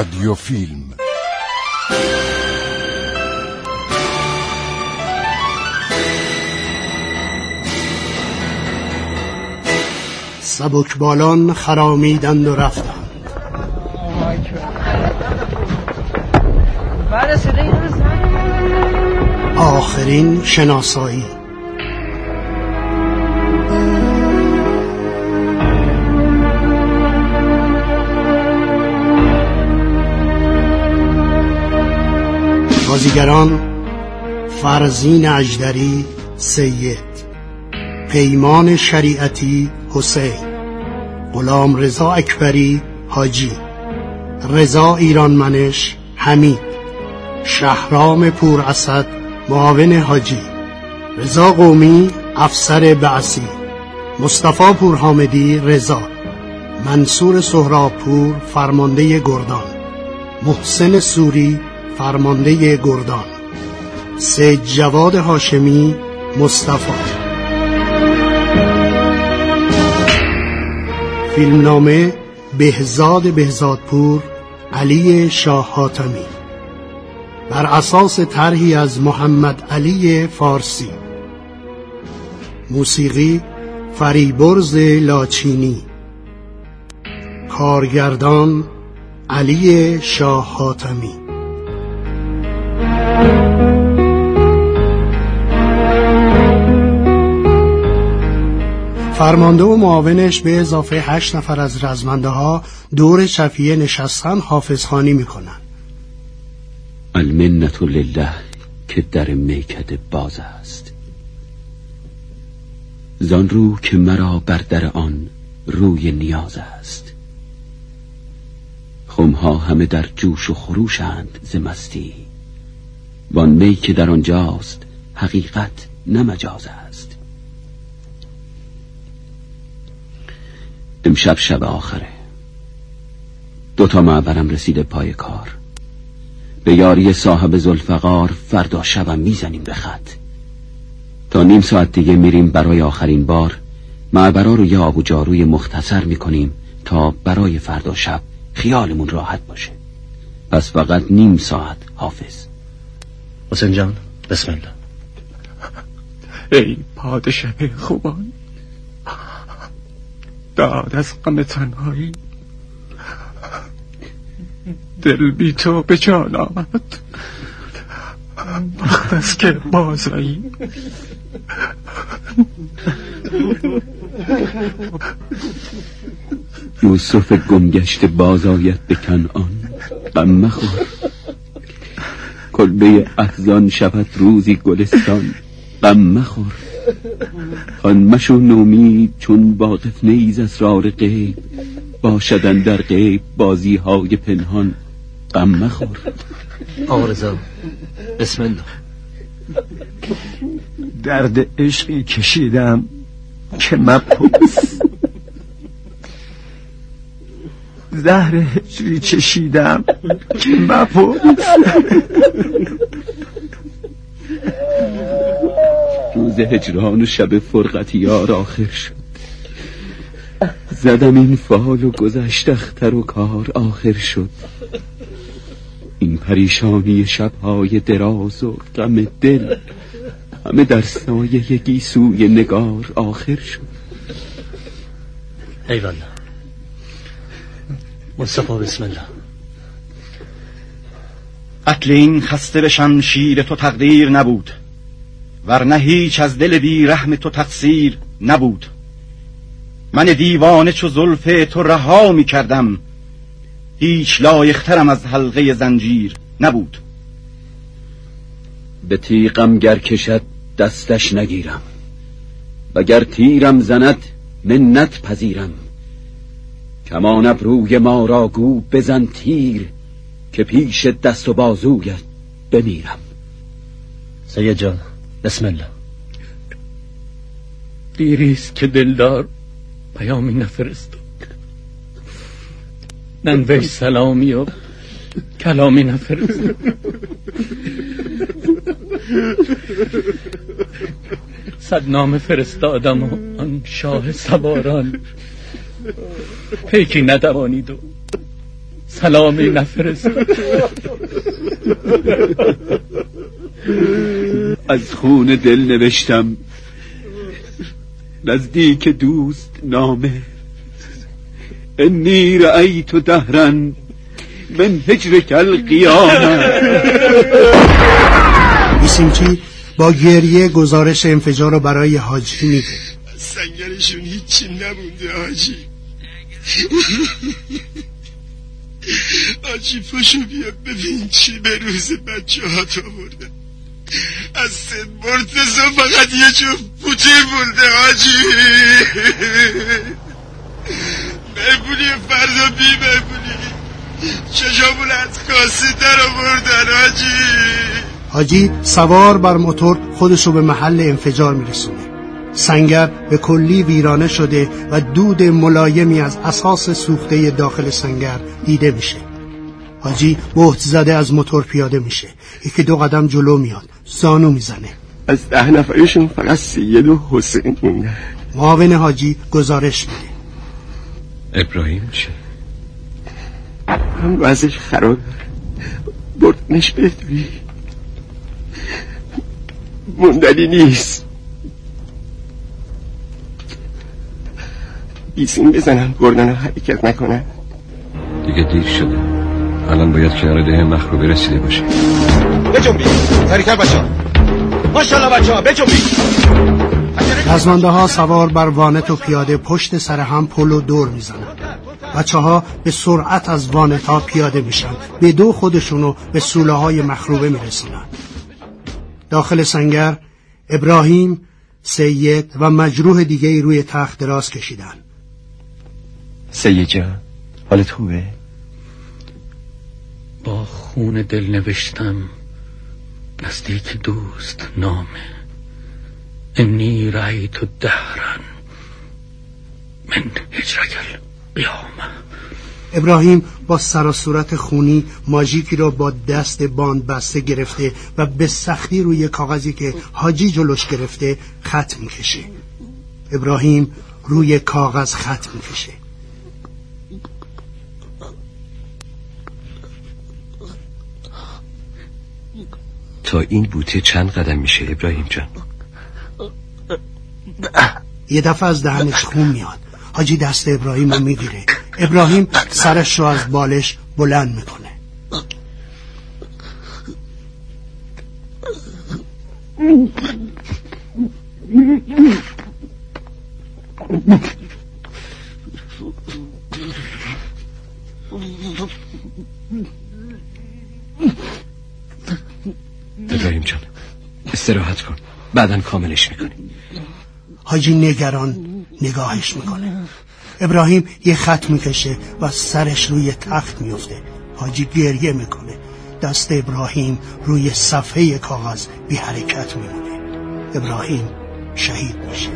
رادیو فیلم. سبکبالان خرامیدند و رفتند. آخرین شناسایی. بازیگران فرزین اجدری سید پیمان شریعتی حسین غلام رضا اکبری حاجی رضا ایرانمنش حمید شهرام پور اسد معاون حاجی رضا قومی افسر بعثی مصطفی پور حامدی رضا منصور سهرابپور فرمانده گردان محسن سوری فرمانده گردان. سید جواد هاشمی مصطفی. فیلمنامه بهزاد بهزادپور علی شاه حاتمی. بر اساس طرحی از محمد علی فارسی. موسیقی فریبرز لاچینی. کارگردان علی شاه حاتمی. فرمانده و معاونش به اضافه هشت نفر از رزمنده ها دور شفیه نشستن حافظخانی می‌کنن المنت لله که در میکده باز است. زان رو که مرا بر در آن روی نیاز است. خمها همه در جوش و خروشند ز مستی. وان می که در آنجاست حقیقت نمجاز است. امشب شب آخره. دوتا معبرم رسیده پای کار. به یاری صاحب زلفقار فردا شبم می‌زنیم به خط. تا نیم ساعت دیگه میریم برای آخرین بار. معبرا رو یه آب جاروی مختصر می‌کنیم تا برای فردا شب خیالمون راحت باشه. پس فقط نیم ساعت حافظ. حسین جان بسم الله. ای پادشه خوبان. داد از غم تنهایی دل بی تو به جان آمد وقت است که بازایی یوسف گمگشت باز آید به کنعان. غم مخور. کلبه احزان شود روزی گلستان. غم مخور. آن مشو نومید چون واقف نیز اسرار غیب. باشدن در غیب بازی های پنهان. غم مخور. آقا رضا بسم الله. درد عشقی کشیدم که مپرس زهر هجری چشیدم که مپرس روز هجران و شب فرقت یار آخر شد. زدم این فال و گذشت اختر و کار آخر شد. این پریشانی شبهای دراز و غم دل همه در سایه گیسوی نگار آخر شد. ایوالا مصطفی بسم الله. قتل این خسته به شمشیر تو تقدیر نبود. ورنه هیچ از دل بی رحم تو تقصیر نبود. من دیوانه چو زلف تو رها می کردم. هیچ لایخترم از حلقه زنجیر نبود. به تیغم گر کشد دستش نگیرم. وگر تیرم زند منت پذیرم. کمان ابروی ما را گو بزن تیر که پیش دست و بازویت بمیرم. سید جان بسم الله. دیریست که دلدار پیامی نفرستاد ننوش سلامی و کلامی نفرستاد صد نامه فرستادم و آن شاه سواران. پیکی ندوانید و سلامی نفرستاد از خون دل نوشتم. نزدیک دوست نامه. انی رأیت دهرن من هجر کل قیامه با گریه گزارش انفجار رو برای حاجی میده. سنگرشون هیچی نمونده حاجی. حاجی پاشو بیا ببین چی به روز بچه ها تا بردن از سید مرتزا فقط یه جفت پوتی مونده حاجی. مهمونی فردا بی مهمونی. چشامون از کاسه در آوردن حاجی. حاجی سوار بر موتور خودش رو به محل انفجار میرسونه. سنگر به کلی ویرانه شده و دود ملایمی از اساس سوخته داخل سنگر دیده میشه. حاجی بهت زده از موتور پیاده میشه. یکی دو قدم جلو میاد. زانو می‌زنه. از ده نفرشون فقط سید و حسین موندن معاون حاجی گزارش میده. ابراهیم چی؟ هم وضعش خراب. بردنش بهتری موندنی نیست. بیسیم بزنن بردن رو حرکت نکنن. دیگه دیر شده. الان باید کنار ده مخروبه رسیده باشه. بجنبی سریعتر بچه ها ماشالله بچه ها بجنبی رزمنده ها سوار بر وانت و پیاده پشت سر هم پل و دور می‌زنن بچه ها به سرعت از وانت ها پیاده میشن. به دو خودشونو به سوله های مخروبه میرسونن. داخل سنگر ابراهیم سید و مجروح دیگه ای روی تخت دراز کشیدن. سید جان حالت خوبه؟ با خون دل نوشتم نزدیک دوست نامه. انی رأیت دهرن من هجرکل قیامه ابراهیم با سر صورت خونی ماژیکی را با دست باند بسته گرفته و به سختی روی کاغذی که حاجی جلوش گرفته خط می‌کشه ابراهیم روی کاغذ خط می‌کشه تا این بوته چند قدم میشه ابراهیم جان؟ یه دفعه از دهنش خون میاد. حاجی دست ابراهیم رو می‌گیره. ابراهیم سرش رو از بالش بلند می‌کنه. استراحت کن. بعدا کاملش می‌کنی. حاجی نگران نگاهش می‌کنه. ابراهیم یه خط می‌کشه و سرش روی تخت میفته حاجی گریه می‌کنه. دست ابراهیم روی صفحه کاغذ بی حرکت میمونه. ابراهیم شهید میشه.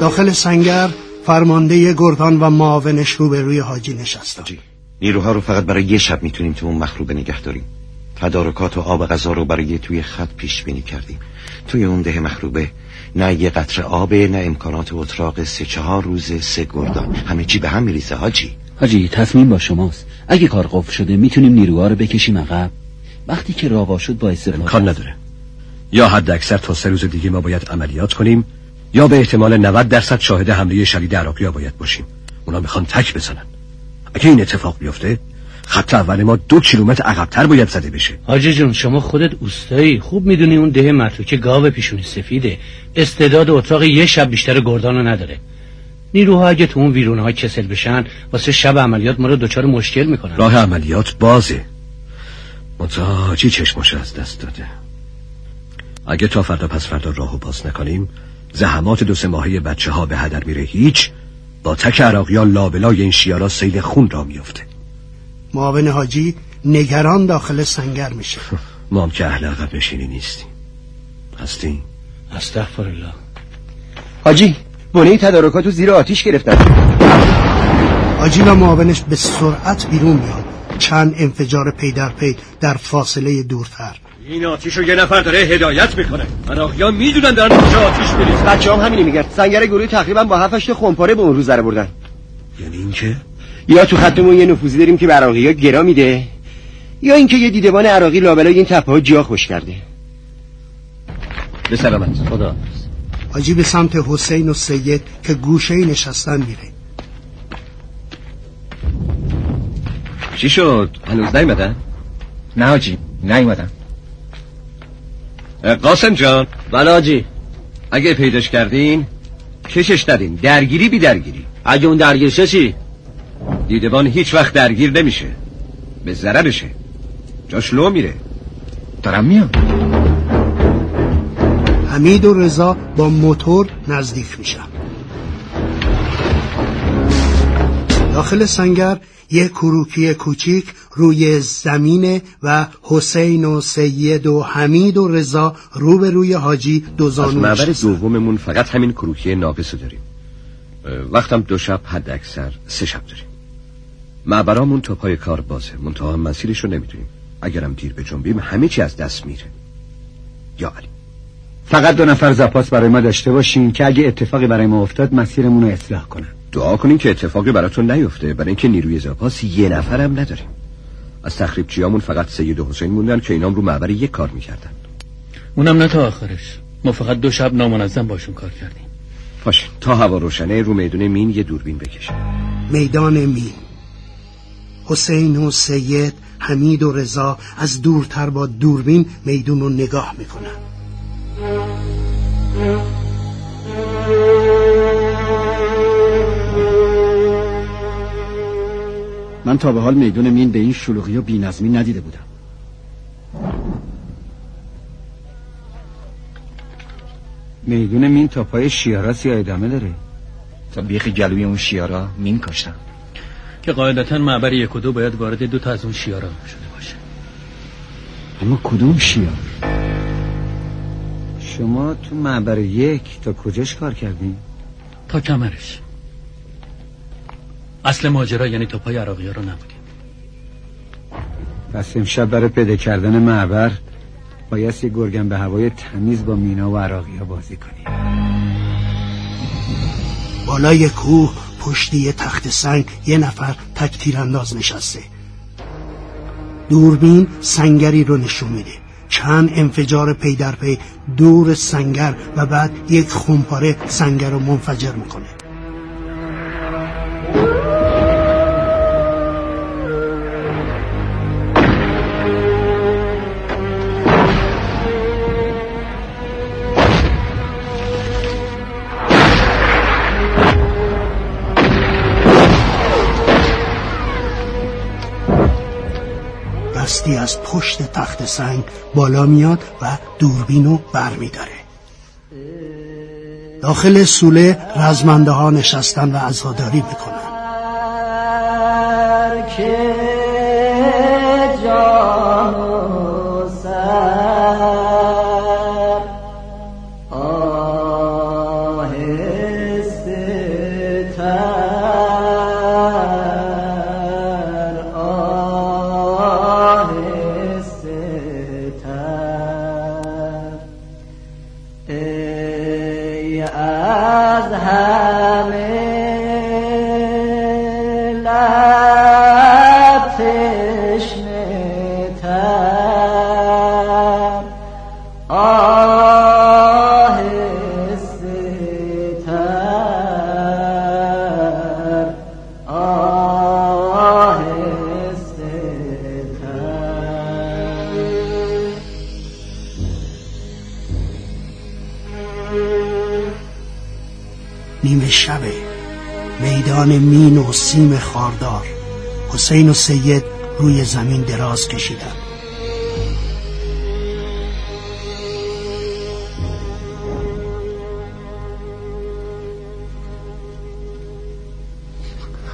داخل سنگر فرمانده گردان و معاونش رو به روی حاجی نشستن نیروها رو فقط برای یه شب می‌تونیم تو اون مخروبه نگه داریم. تدارکات و آب غذا رو برای توی خط پیش بینی کردیم. توی اون ده مخروبه نه یه قطره آبه نه امکانات اتراق سه چهار روز سه گردان. همه چی به هم میریزه حاجی. حاجی تصمیم با شماست. اگه کار قفل شده می‌تونیم نیروها رو بکشیم عقب. وقتی که راوا شد با استقلال امکان نداره. یا حد اکثر تا سه روز دیگه ما باید عملیات کنیم یا به احتمال 90 درصد شاهد حمله شدید عراقی باید باشیم. اونا می‌خوان تک بزنن. اگه این اتفاق بیفته خط اول ما دو کیلومتر عقبتر باید زده بشه. حاجی جون شما خودت اوستایی. خوب می‌دونی اون ده متروکه گاو پیشونی سفیده. استعداد اتاق یه شب بیشتر گردانو نداره. نیروها اگه تو اون ویرونه ها کسل بشن واسه شب عملیات ما رو دچار مشکل می‌کنن. راه عملیات بازه. متاجی چشمش از دست داده. اگه تا فردا پس فردا راهو باز نکنیم زحمات دو سه ماهه بچه ها به هدر میره هیچ با تک عراقیان لابلای این شیارا سیل خون را میفته معاون حاجی نگران داخل سنگر میشه. ما هم که اهل عقب نشینی نیستیم. هستیم استغفرالله. حاجی بنه تدارکاتو زیر آتیش گرفتن. حاجی و معاونش به سرعت بیرون میاد چند انفجار پی در پی در فاصله دورتر. این آتیشو یه نفر داره هدایت می‌کنه. عراقیا می‌دونن دارن کجا آتیش بریز بچه هم همینی میگن. سنگر گروه تقریبا با هفتش خمپاره به اون روز ذره بردن. یعنی اینکه یا تو خطمون یه نفوذی داریم که به عراقی ها گرا میده یا اینکه یه دیدبان عراقی لابلای این تپه ها جا خوش کرده. به سلامت. خدا. حاجی به سمت حسین و سید که گوشه نشستن میره چی شد؟ هنوز نیومدن؟ نه حاجی نیومدم قاسم جان. بله حاجی اگه پیداش کردین کشش ندین. درگیری بی درگیری. اگه اون درگیر شه چی؟ دیدبان هیچ وقت درگیر نمیشه. به ضررشه. جاش لو میره. دارم میام. حمید و رضا با موتور نزدیک میشن. داخل سنگر یه کروکی کوچیک روی زمینه و حسین و سید و حمید و رضا رو به روی حاجی دو زانو معبر. دوممون فقط همین کروکی ناقص داریم. وقتم دو شب حد اکثر سه شب داریم. معبرامون تا پای کار بازه. منتها مسیرش رو نمی‌دونیم. اگرم دیر به جنبیم همه چی از دست میره. یا علی. فقط دو نفر زپاس برای ما داشته باشین که اگه اتفاقی برای ما افتاد مسیرمون رو اصلاح کنن. دعا کنین که اتفاقی براتون نیفته. برای اینکه نیروی زاپاس یه نفرم نداریم. از تخریبچیامون فقط سید و حسین موندن که اینام رو معبر یک کار می‌کردن. اونم نه تا آخرش. ما فقط دو شب نامنظم باشون کار کردیم. باشه تا هوا روشنه رو میدون مین یه دوربین بکشه. میدان مین. حسین و سید حمید و رضا از دورتر با دوربین میدون رو نگاه می‌کنن. من تا به حال میدون مین به این شلوغی و بینظمی ندیده بودم. میدون مین تا پای شیاراس یا ادامه داره. تا بیخ گلوی اون شیارا مین کاشتم که قاعدتا معبر یک و دو باید وارد دو تا از اون شیارا شده باشه. اما کدوم شیار؟ شما تو معبر یک تا کجاش کار کردین؟ تا کمرش. اصل ماجرا یعنی تا پای عراقی ها رو نبودیم پس امشب برای پیدا کردن معبر باید یه گرگن به هوای تمیز با مینا و عراقی ها بازی کنی بالای کوه پشتی یه تخت سنگ یه نفر تک تیرانداز نشسته. دوربین سنگری رو نشون میده. چند انفجار پی در پی دور سنگر و بعد یک خمپاره سنگر رو منفجر می‌کنه. دستی از پشت تخت سنگ بالا میاد و دوربینو بر میداره داخل سوله رزمنده ها نشستن و عزاداری می‌کنن. و سیم خاردار. حسین و سید روی زمین دراز کشیدن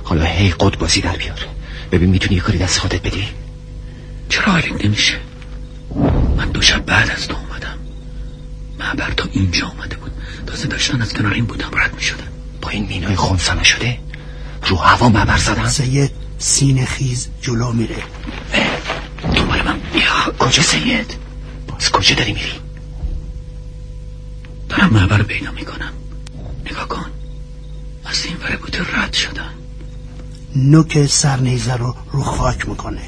حالا هی قد بازی در بیار. ببین می‌تونی یه کاری دست خودت بدی؟ چرا حالیت نمیشه؟ من دو شب بعد از تو اومدم. معبر تا اینجا اومده بود. تازه داشتن از کنار این بودم رد می‌شدن. با این مینای خونسا نشده؟ رو هوا مبر زدن سید سینه خیز جلو میره. دنبال من. بیا کجا سید؟ از کجا داری میری؟ دارم معبر پیدا می‌کنم. نگاه کن. از این ور بوده رد شدن. نوک سرنیزه رو رو خاک می‌کنه.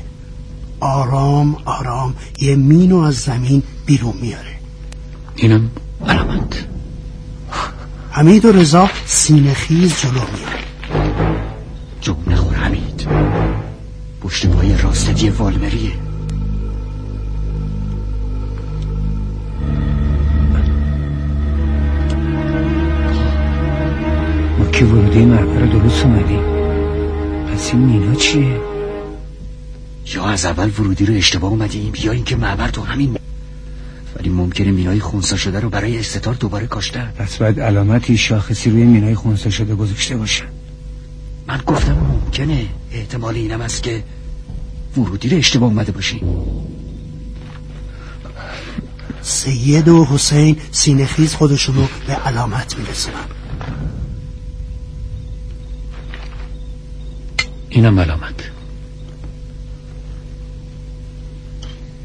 آرام آرام یه مینو از زمین بیرون میاره. اینم علامت. حمید و رضا سینه خیز جلو میاد یه والمریه ما که ورودی رو درست اومدیم. پس این مینا چیه؟ یا از اول ورودی رو اشتباه اومدیم یا اینکه معبر تو همین ولی ممکنه مینای خونسا شده رو برای استتار دوباره کاشتن. پس باید علامتی شاخصی روی مینای خونسا شده گذاشته باشن. من گفتم ممکنه احتمال اینم است که ورودی رو اشتباه اومده باشیم سید و حسین سینه خیز خودشونو به علامت میرسونن. اینم علامت.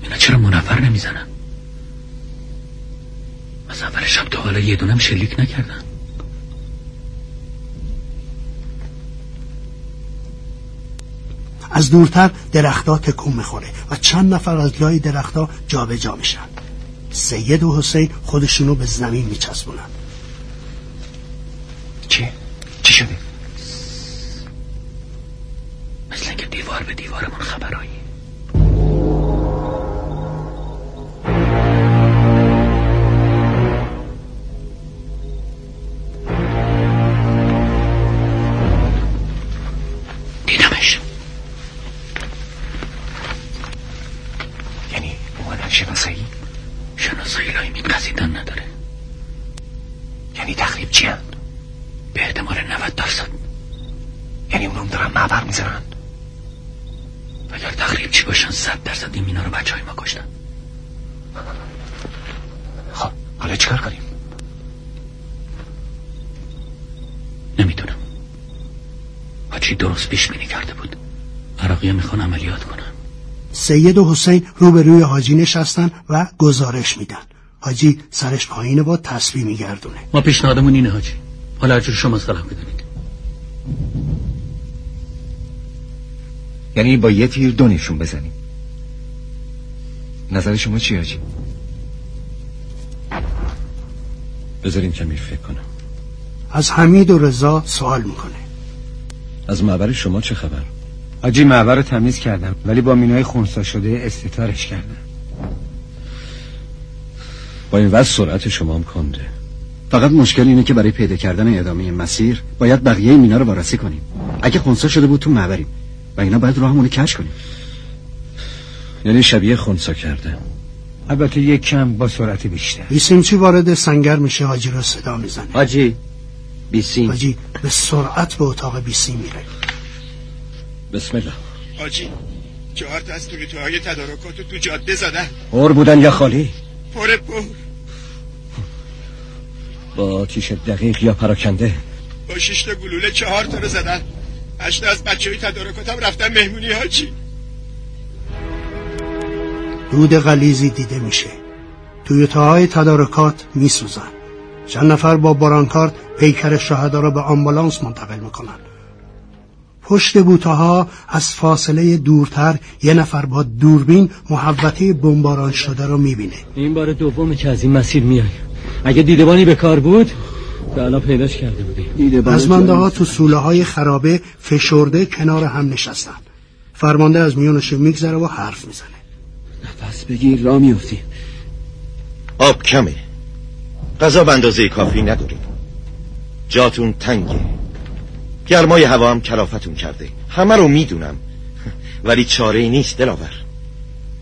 اینا چرا منفر نمی‌زنن؟ از اول شب تا حالا یه دونم شلیک نکردن. از دورتر درختها تکون می‌خوره و چند نفر از لای درختها جابجا میشن سید و حسین خودشونو به زمین میچسبونن چی؟ چی شده؟ مثل اینکه دیوار به دیوارمون خبرایی سید و حسین روبروی حاجی نشستن و گزارش میدن. حاجی سرش پایینه با تسبیح میگردونه. ما پیشنهادمون اینه حاجی. حالا هرجور شما صلاح بدونید. یعنی با یه تیر دو نشون بزنیم. نظر شما چی حاجی؟ بذارین کمی فکر کنم. از حمید و رضا سوال می‌کنه. از معبر شما چه خبر؟ حاجی معبر رو تمیز کردم ولی با مینای خونسا شده استتارش کردم. با این وضع سرعت شما هم کنده فقط مشکل اینه که برای پیدا کردن ادامه مسیر باید بقیه مینا رو وارسی کنیم. اگه خونسا شده بود تو معبریم و اینا باید راهمون رو کش کنیم. یعنی شبیه خونسا کرده. البته یک کم با سرعت بیشتر. بیسیمچی وارد سنگر میشه؟ حاجی رو صدا می‌زنه. حاجی بیسیم. حاجی به سرعت به اتاق بیسیم میره بسم الله. حاجی چهار تا از توریتوهای تدارکات رو تو جاده زدن. اور بودن یا خالی؟ پر پر. با آتیش دقیق یا پراکنده؟ با شش تا گلوله چهار تا رو زدن. هشت از بچه های تدارکات هم رفتن مهمونی حاجی. دود غلیزی دیده میشه. تویوتاهای تدارکات میسوزن. چند نفر با بارانکارد پیکر شهدا را به آمبولانس منتقل می‌کنن. پشت بوتاها از فاصله دورتر یه نفر با دوربین محوطه بمباران شده رو می‌بینه. این بار دومه که از این مسیر میای. اگه دیدبانی به کار بود تا الان پیداش کرده بودی. رزمنده ها تو سوله های خرابه فشرده کنار هم نشستن. فرمانده از میونش میگذره و حرف می‌زنه. نفس بگیر را میفتی آب کمه. غذا به اندازه کافی نداریم. جاتون تنگه. گرمای هوا هم کلافتون کرده. همه رو می‌دونم. ولی چاره ای نیست دلاور.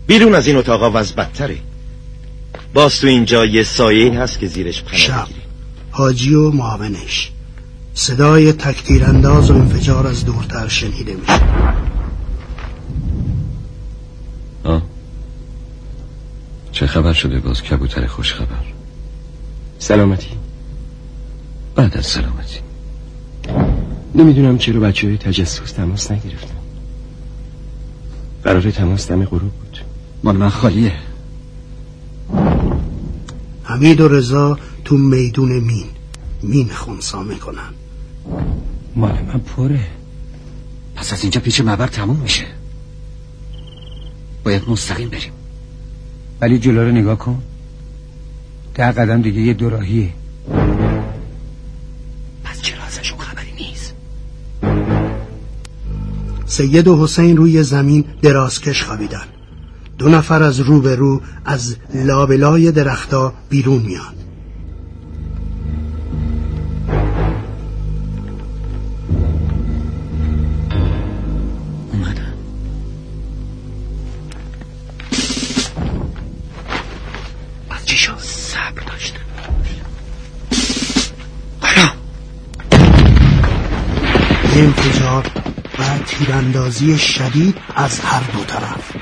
بیرون از این اتاقا وز بدتره. باز تو اینجا یه سایه هست که زیرش پناه شب. حاجی و معاونش صدای تکتیر انداز و انفجار از دورتر شنیده میشه. آه. چه خبر شده باز؟ کبوتر خوش خبر. سلامتی. بعد از سلامتی. نمی‌دونم چرا بچه های تجسس تماس نگرفتن. قرار تماس دم غروب بود. مال من خالیه. حمید و رضا تو میدون مین. مین خونسا می‌کنن. مال من پره. پس از اینجا پیچ معبر تموم میشه. باید مستقیم بریم. ولی جلو رو نگاه کن. ده قدم دیگه یه دوراهیه. سید و حسین روی زمین درازکش خوابیدن. دو نفر از رو به رو از لابلای درختا بیرون میان. تیراندازی شدید از هر دو طرف.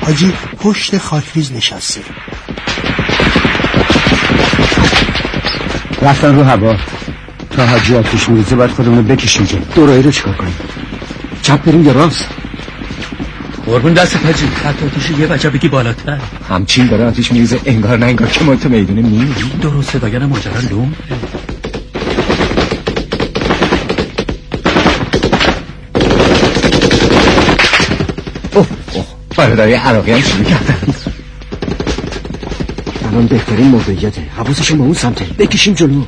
حاجی پشت خاکریز نشسته رفتن رو هوا. تا حاجی آتیش میریزه باید خودمونو بکشیم جلو. دورایی رو چیکار کنیم؟ چپ بریم یا راست؟ قربون دست حاجی. خط آتیش یه بچه بگی بالاتر. همچین داره آتیش میریزه انگار نه انگار که ما تو می‌دونه میمیریم درسته وگرنه ماجرا لوم برادرای عراقی هم شروع کردن الان بهترین موقعیته. حواسشون به اون سمته. بکشیم جلو.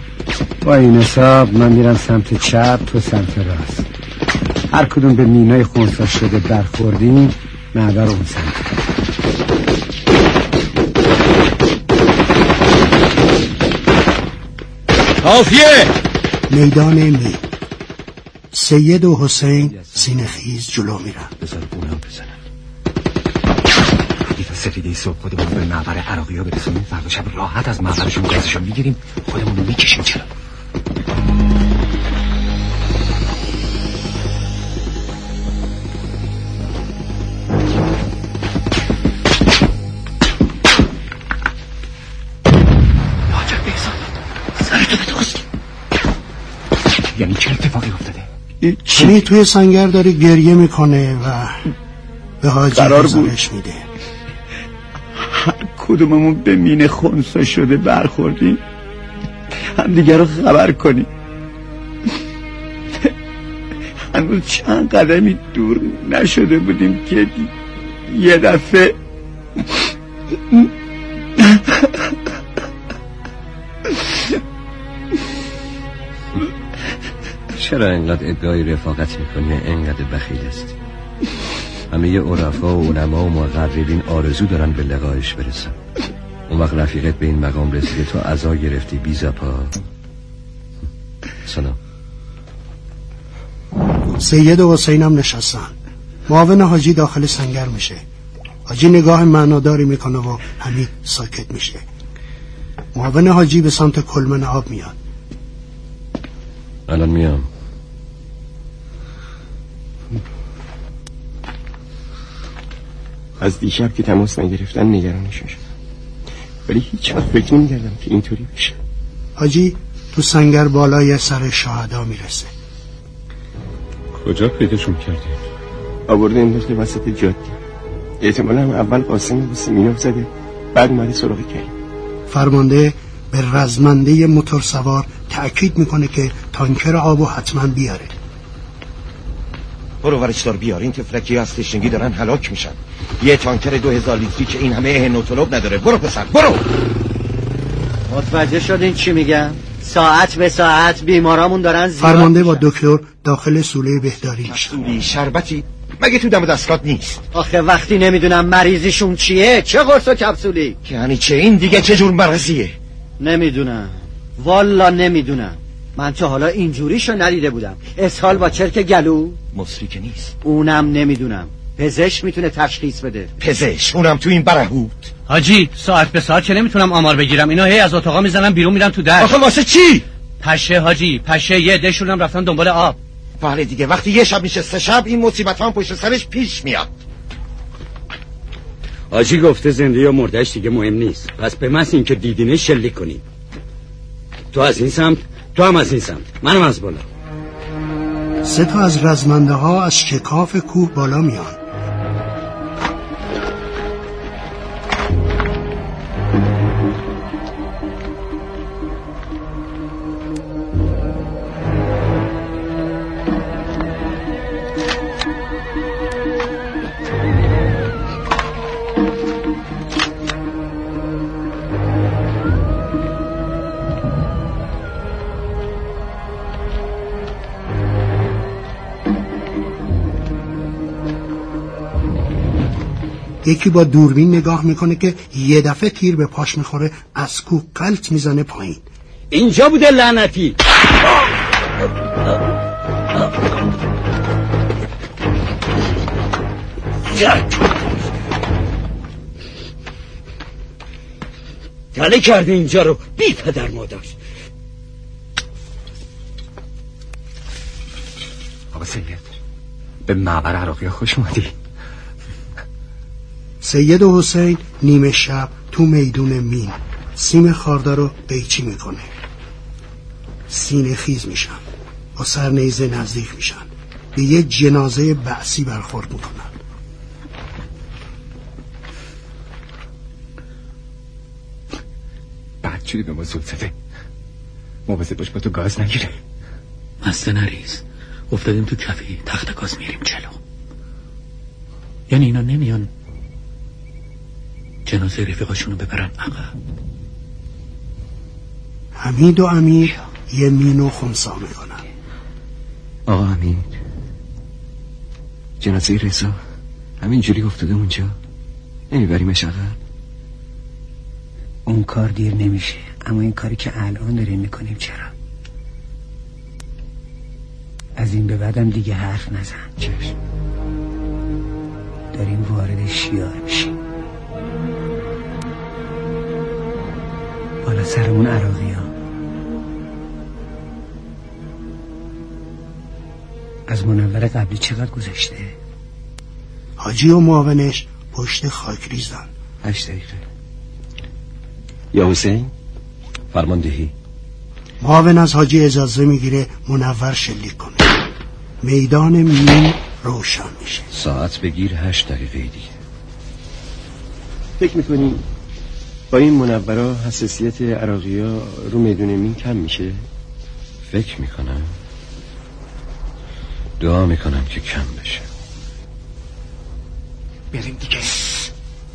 با این حساب من میرم سمت چپ تو سمت راست. هر کدوم به مینای خونسا شده برخوردیم معبر اون سمت کافیه میدان می. سید و حسین سینه خیز جلو میرن. بذار اونم بزنن. اگه تا سفیده صبح خودمون به معبر عراقی ها برسونیم. فردا شب راحت از معبرشون گازشون می‌گیریم. خودمون می‌کشیم چرا؟ افتاده چی توی سنگر داره گریه می‌کنه و به حاجی. گزارش میده هر کدوممون به مین خونسا شده برخوردیم همدیگه رو خبر کنیم هنوز چند قدمی دور نشده بودیم که یه دفعه چرا اینقدر ادعای رفاقت می‌کنی؟ اینقدر بخیل است. همه عرفا و علما و مقررین آرزو دارن به لقایش برسن. اون وقت رفیقت به این مقام رسیده تو عزا گرفتی بی زپا. سلام. سید و حسین هم نشستن. معاون حاجی داخل سنگر میشه. حاجی نگاه معناداری می‌کنه و حمید ساکت میشه. معاون حاجی به سمت کلمن آب میاد. الان میام. از دیشب که تماس نگرفتن نگرانشون شدم ولی هیچ وقت فکر نمی‌کردم که اینطوری بشه. حاجی تو سنگر بالای سر شهدا می‌رسه. کجا پیداشون کردی؟ آورده انداخته وسط جاده. احتمالا هم اول قاسم با سیمینوف زده بعد اومده سراغ کریم فرمانده به رزمنده موتور سوار تأکید می‌کنه که تانکر آبو حتما بیاره. برو ورش دار بیار. این تفلکی از تشنگی دارن هلاک میشن. یه تانکر دو هزار لیتری که این همه اهن و طلب نداره. برو پسر برو! متوجه شدین چی میگم؟ ساعت به ساعت بیمارامون دارن زیاد فرمانده با دکتر داخل سوله بهداری سولی شربتی؟ مگه تو دم دستگاه نیست؟ آخه وقتی نمی‌دونم مریضیشون چیه چه قرص و کپسولی؟ یعنی چه؟ این دیگه چه جور مرضیه؟ نمی‌دونم. والا نمی‌دونم. من تا حالا اینجوریشو ندیده بودم. اسهال با چرک گلو؟ مصری که نیست. اونم نمی‌دونم. پزشک می‌تونه تشخیص بده. پزشک اونم تو این برهوت. حاجی ساعت به ساعت که نمی‌تونم آمار بگیرم. اینا هی از اتاقا می‌زنم بیرون میرم تو در. آخه واسه چی؟ پشه حاجی پشه یه دشونم رفتن دنبال آب. بله دیگه وقتی یه شب میشه سه شب این مصیبت هم پشت سرش پیش میاد. آجی گفته زنده یا مردش دیگه مهم نیست. پس به محض اینکه دیدینه شلیک کنید تو از این سمت تو هم از این سمت. منم از بالا. سه تا از رزمنده ها از شکاف کوه بالا میان. یکی با دوربین نگاه می‌کنه که یه دفعه تیر به پاش می‌خوره از کوه قلط می‌زنه پایین. اینجا بوده لعنتی. تله کرده اینجا رو. بی پدر مادر. آقا سید به معبر عراقی خوش اومدی. سید و حسین نیمه شب تو میدون مین. سیم خاردار رو بیچی می‌کنه. سینه خیز میشن. با سر نیزه نزدیک میشن. به یه جنازه بعثی برخورد می‌کنن. بعد شدی به ما زود زده. مواظب باش با تو گاز نگیره. مسته نریز. افتادیم تو کفی. تخت گاز میریم جلو. یعنی اینا نمیان جنازه رفیقاشونو ببرن عقب حمید و امیر یه مین و خونسا می‌کنن. آقا امیر. جنازه رضا همینجوری افتاده اونجا. نمیبریمش عقب اون کار دیر نمیشه. اما این کاری که الان داریم می‌کنیم چرا؟ از این به بعدم دیگه حرف نزن. چشم. داریم وارد شیار میشیم. بالا سرمون عراقی ها. از منور قبلی چقدر گذشته؟ حاجی و معاونش پشت خاک ریزن. هشت دقیقه. یا حسین فرماندهی معاون از حاجی اجازه می‌گیره منور شلیک کنه. میدان مین روشن میشه. ساعت بگیر هشت دقیقه دیگه. فکر می‌کنی با این منورا حساسیت عراقی ها رو میدون مین کم میشه. فکر می‌کنم. دعا می‌کنم که کم بشه. بریم دیگه.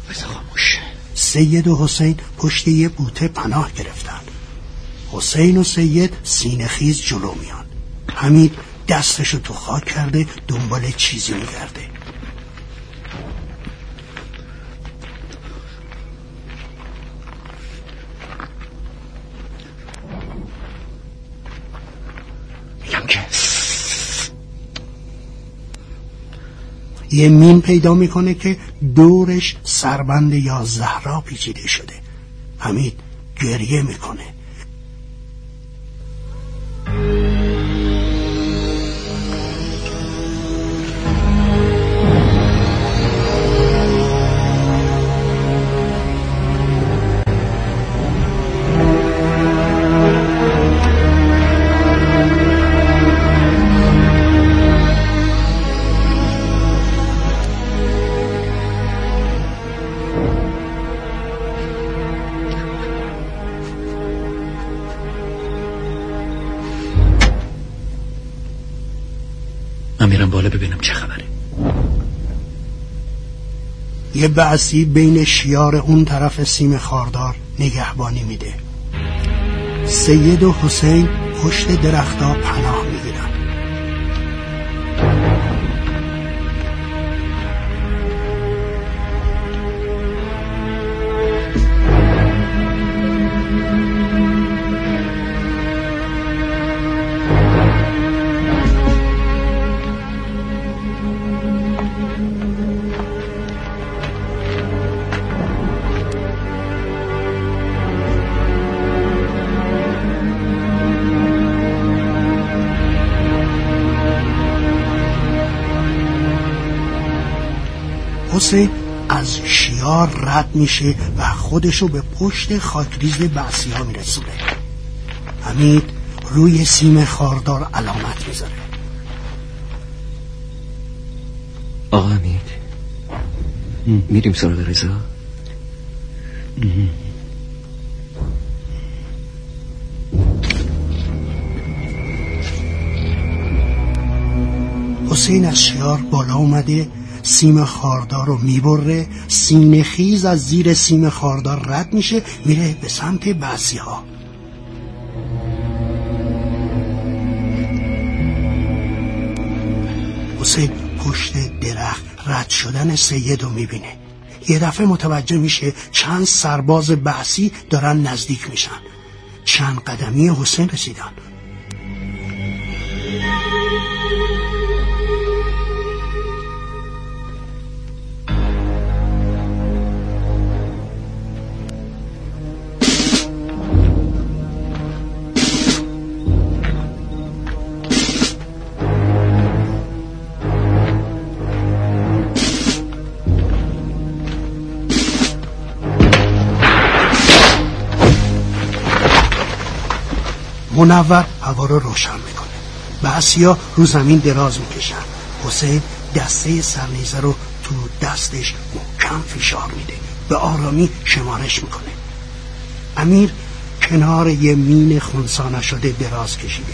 بس خاموش. سید و حسین پشت یه بوته پناه گرفتن. حسین و سید سینه خیز جلو میان. حمید دستشو تو خاک کرده دنبال چیزی میگرده. یه مین پیدا می‌کنه که دورش سربند یا زهرا پیچیده شده. حمید گریه می‌کنه. یه بعثی بین شیار اون طرف سیم خاردار نگهبانی میده. سید و حسین پشت درختا پناه می‌گیرن. حسین از شیار رد میشه و خودشو به پشت خاکریز بعثی ها میرسونه. حمید روی سیم خاردار علامت می‌ذاره. آقا امید میریم سراغ رضا؟ حسین از شیار بالا اومده سیم خاردار رو می‌بره سینه خیز از زیر سیم خاردار رد میشه میره به سمت بعضی ها حسین پشت درخت رد شدن سید رو می‌بینه. یه دفعه متوجه میشه چند سرباز بحثی دارن نزدیک میشن. چند قدمی حسین رسیدن. منور هوا رو روشن می‌کنه. بعضیا رو زمین دراز می‌کشن. حسین دسته سرنیزه رو تو دستش محکم فشار میده. به آرامی شمارش می‌کنه. امیر کنار یه مین خونسا نشده دراز کشیده.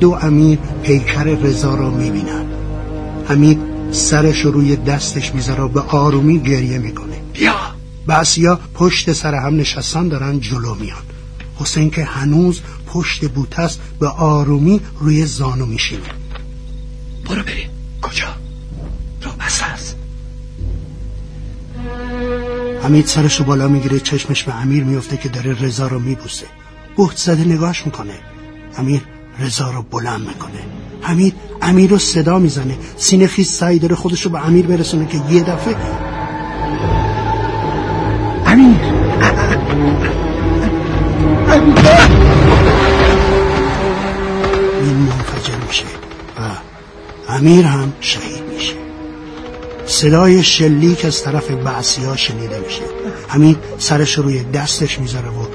حمید و امیر پیکر رضا را می‌بینن حمید سرش رو روی دستش می‌ذاره و به آرومی گریه می‌کنه. بیا! بعضیا پشت سر هم نشستن دارن جلو میان. حسین که هنوز پشت بوتست به آرومی روی زانو میشینه. برو بریم. کجا؟ را بسته است. حمید سرش رو بالا می‌گیره چشمش به امیر میفته که داره رضا رو میبوسه. بهت زده نگاش می‌کنه. امیر رضا رو بلند می‌کنه. حمید امیر رو صدا می‌زنه. سینه خیز سعی داره خودش رو به امیر برسونه که یه دفعه امیر. این منفجر میشه و امیر هم شهید میشه. صدای شلیک از طرف بعثی ها شنیده میشه. حمید سرش رو روی دستش می‌ذاره و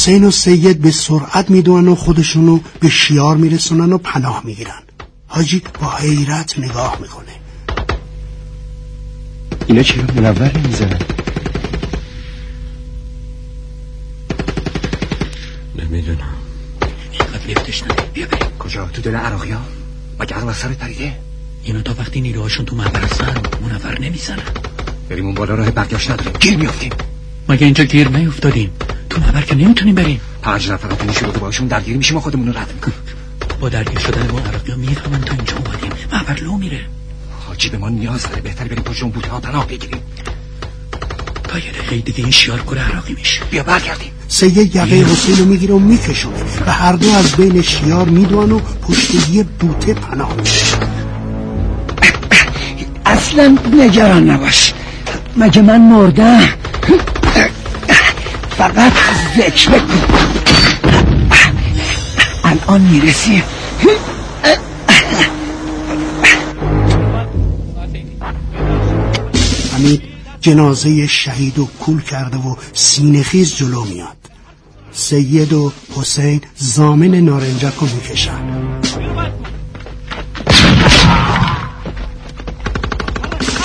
حسین و سید به سرعت می‌دونن و خودشونو به شیار میرسونن و پناه می‌گیرن. حاجی با حیرت نگاه می‌کنه. اینا چرا منور نمی‌زنن؟ نمی‌دونم. اینقدر لیفتش نده. بیا بریم. کجا؟ تو دل عراقی ها؟ مگه عقل سر پریده اینا تا وقتی نیروهاشون تو معبر هستن منور نمی‌زنن. بریم اون بالا راه برگشت نداریم. گیر میافتیم. مگه اینجا گیر نیفتادیم؟ تو معبر که نمی‌تونیم بریم. پنج نفراتون شروع باشون درگیر میشیم و خودمون رو رد می‌کنیم. با درگیر شدن ما عراقی ها می‌فهمن تا اینجا اومدیم. معبر لو میره. حاجی به ما نیاز داره. بهتر بریم پشت اون بوته ها پناه بگیریم. تا یه دقیقه دیگه این شیار کره عراقی میشه. بیا برگردیم. سید یقه حسین رو می‌گیره و میکشونه. و هر دو از بین شیار میدوان و پشت یه بوته پناه میشه اصلا نگران نباش. مگه من مردم فقط بکن الان می‌رسیم حمید جنازه شهید و کول کرده و سینهخیز جلو میاد. سید و حسین زامن نارنجک رو می‌کشن.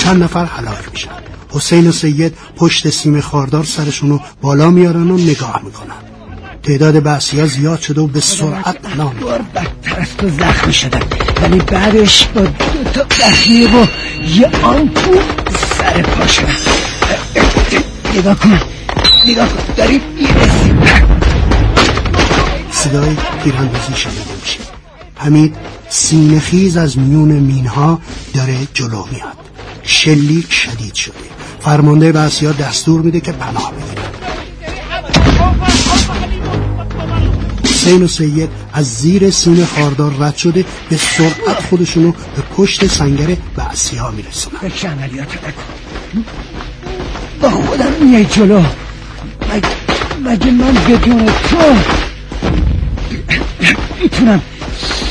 چند نفر هلاک میشن. حسین و سید پشت سیم خاردار سرشونو بالا میارن و نگاه می‌کنن. تعداد بحثی ها زیاد شده و به سرعت بار بدتر از تو زخمی شدم. ولی بعدش با دو تا دخیه و یه آنپول سر پا شدم نگاه کن. نگاه کن. داریم می‌رسیم صدای تیراندازی شنیده میشه حمید سینه خیز از میون مینها داره جلو میاد. شلیک شدید شده. فرمانده بحثی ها دستور میده که پناه بگیرن حسین و سید از زیر سیم خاردار رد شده به سرعت خودشونو به پشت سنگر بعثی ها میرسونن. فکر عملیات نکن با خودم میای جلو. مگه من بدون تو می‌تونم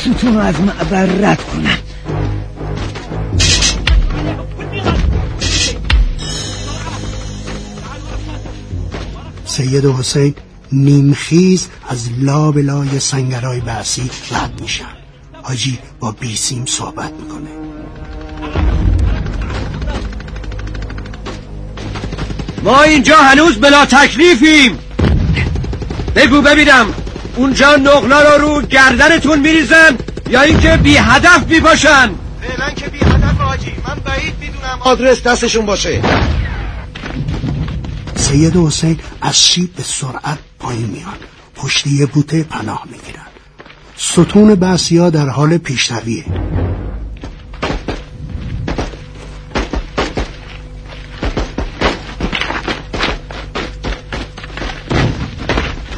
ستون رو از معبر رد کنم؟ سید حسین نیمخیز از لابلای سنگرهای بعثی رد میشن. حاجی با بیسیم صحبت می‌کنه. ما اینجا هنوز بلا تکلیفیم. بگو ببینم اونجا نقلا رو رو گردنتون میریزن یا اینکه بی هدف می‌باشن؟ فعلا که بی هدف حاجی. من بعید می‌دونم آدرس دستشون باشه. سید و حسین از شیب به سرعت پایین میان پشت یه بوته پناه می‌گیرن ستون بعثی در حال پیشرویه.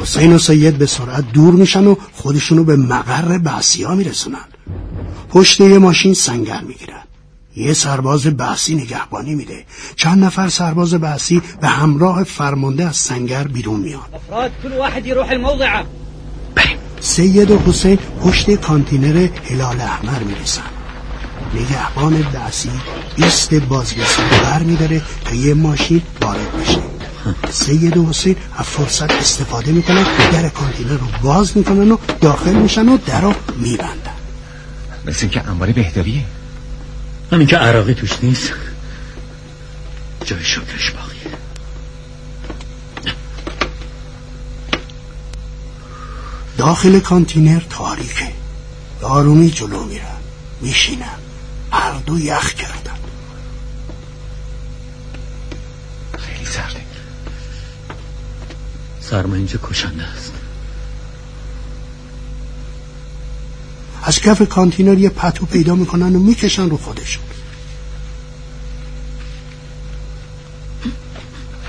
حسین و سید به سرعت دور میشن و خودشونو به مقر بعثی ها میرسونن. پشت یه ماشین سنگر می‌گیرن یه سرباز بعثی نگهبانی میده. چند نفر سرباز بعثی به همراه فرمانده از سنگر بیرون میان. افراد كل واحد يروح الموضع. سید و حسین پشت کانتینر هلال احمر می‌رسن نگهبان بعثی ایست بازرسی بر میداره تا یه ماشین وارد بشه. سید و حسین از فرصت استفاده می‌کنن در کانتینر رو باز می‌کنن و داخل میشن و در رو میبندن. مثل اینکه انبار بهداریه. همین که عراقی توش نیست. جای شکرش باقی داخل کانتینر تاریکه. دارومی جلو میرن میشینن هر دو یخ کردن. خیلی سرده سرما اینجا کشنده است. از کف کانتینر یه پتو پیدا می‌کنن و می‌کشن رو خودشون.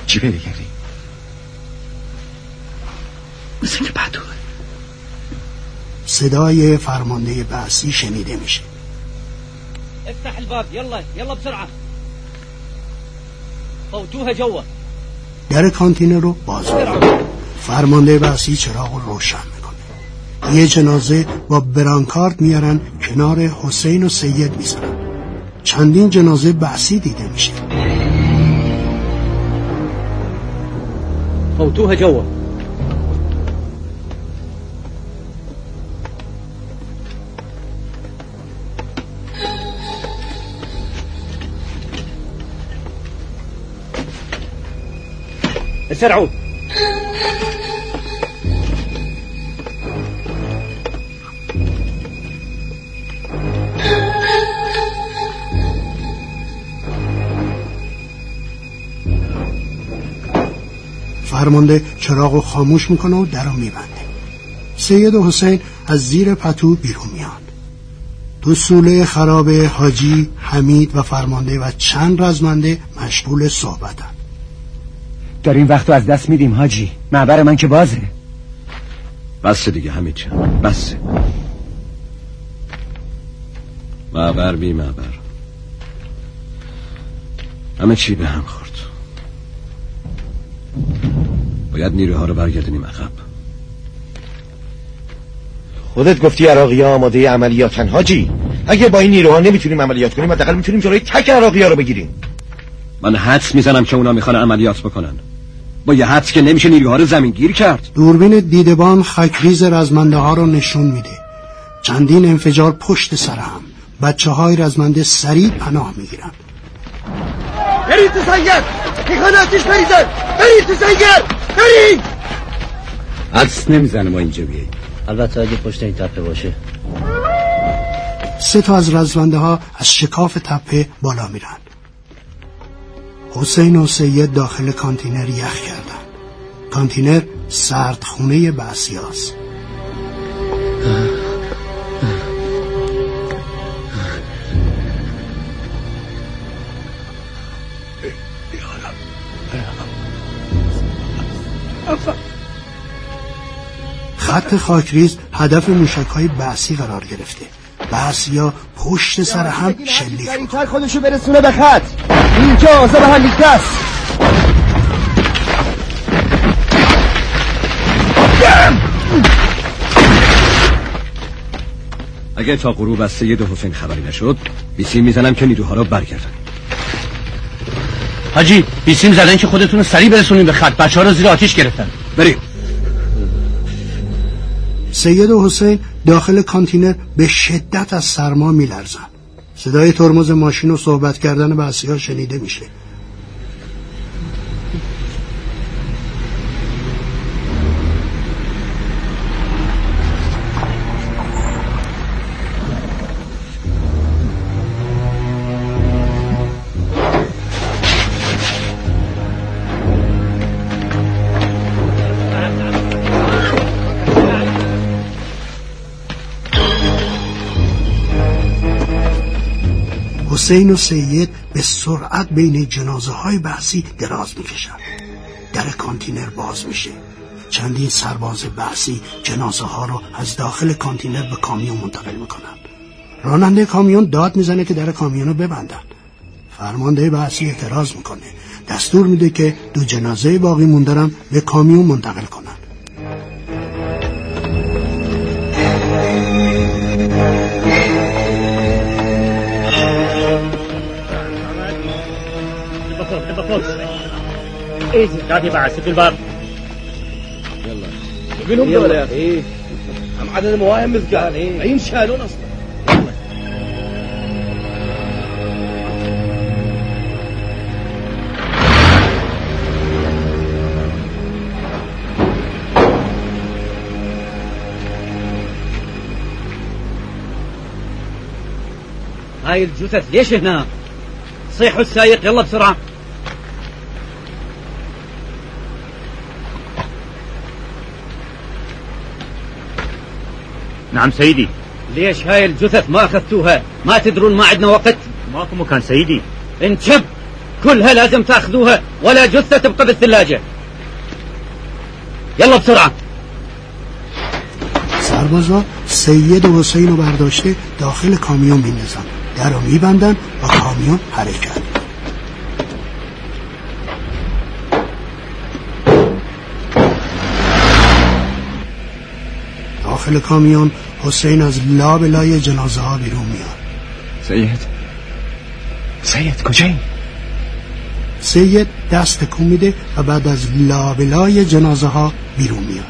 چی پیدا کردی؟ مثل اینکه پتوه صدای فرمانده بعثی شنیده میشه. افتح الباب يلا يلا بسرعة فوتوها جوا. در کانتینر رو باز فرمانده بعثی چراغ رو روشن یه جنازه با برانکارد میارن کنار حسین و سید می‌زنن. چندین جنازه بعثی دیده میشه. فوتوها جوا اسرعوا. فرمانده چراغ رو خاموش می‌کنه و در رو میبنده. سید و حسین از زیر پتو بیرون میان تو سوله خراب حاجی حمید و فرمانده و چند رزمنده مشغول صحبتن. داریم وقت رو از دست میدیم حاجی. معبر من که بازه. بس دیگه همه چند بس. معبر بی معبر. همه چی به هم خورد. باید نیروها رو برگردونیم عقب. خودت گفتی عراقی ها آماده عملیاتن حاجی اگه با این نیروها نمی‌تونیم عملیات کنیم حداقل می‌تونیم جلوی تک عراقی ها رو بگیریم. من حدس می‌زنم که اونا می‌خوان عملیات بکنن. با یه حدس که نمیشه نیروها رو زمین گیر کرد. دوربین دیدبان خکریز رزمنده ها رو نشون میده. چندین انفجار پشت سر هم. بچه های رزمنده سریع پناه می‌گیرن. برید تو سنگر می‌خوان آتیش بریزن برید تو سنگر برید حدس نمی‌زنه ما اینجا بیاییم. البته اگه پشت این تپه باشه. سه تا از رزمنده ها از شکاف تپه بالا میرن. حسین و سید داخل کانتینر یخ کردن. کانتینر سردخونه بعثیاست خط خاکریز هدف موشک های بحثی قرار گرفته. بحثی ها پشت سر هم شلیک. سریعتر خودشو برسونه به خط. اینجا آزا به هم است اگه تا غروب از سید حسین خبری نشد بیسیم می‌زنم که نیروها را برگردن حاجی بیسیم زدن که خودتون رو سریع برسونین به خط. بچه ها رو زیر آتیش گرفتن. بریم. سید و حسین داخل کانتینر به شدت از سرما میلرزن. صدای ترمز ماشین و صحبت کردن بحثی شنیده میشه. حسین و سید به سرعت بین جنازه های بحثی دراز می‌کشن در کانتینر باز میشه. چندین سرباز بحثی جنازه ها رو از داخل کانتینر به کامیون منتقل می‌کنن راننده کامیون داد می‌زنه که در کامیون رو ببندن فرمانده بحثی اعتراض می‌کنه. دستور میده که دو جنازه باقی موندرم به کامیون منتقل کنن قاعد بعث في الباب يلا منهم دول يا أخي أخي هم عدد المواهم مزقان عين شالون أصلا هاي الجثث ليش هنا؟ صيحوا السايق يلا بسرعة. نعم سيدي. ليش هاي الجثث ما أخذتوها؟ ما تدرون ما عندنا وقت؟ ماكو مكان سيدي. انشب كلها لازم تأخذوها ولا جثة تبقى بالثلاجة. يلا بسرعة. سربازا سید و حسین رو برداشته داخل کامیون میندازن. در رو میبندن و کامیون حرکت. داخل کامیون حسین از لابلای جنازه ها بیرون میاد. سید. سید کجایی؟ سید دست تکون میده و بعد از لابلای جنازه ها بیرون میاد.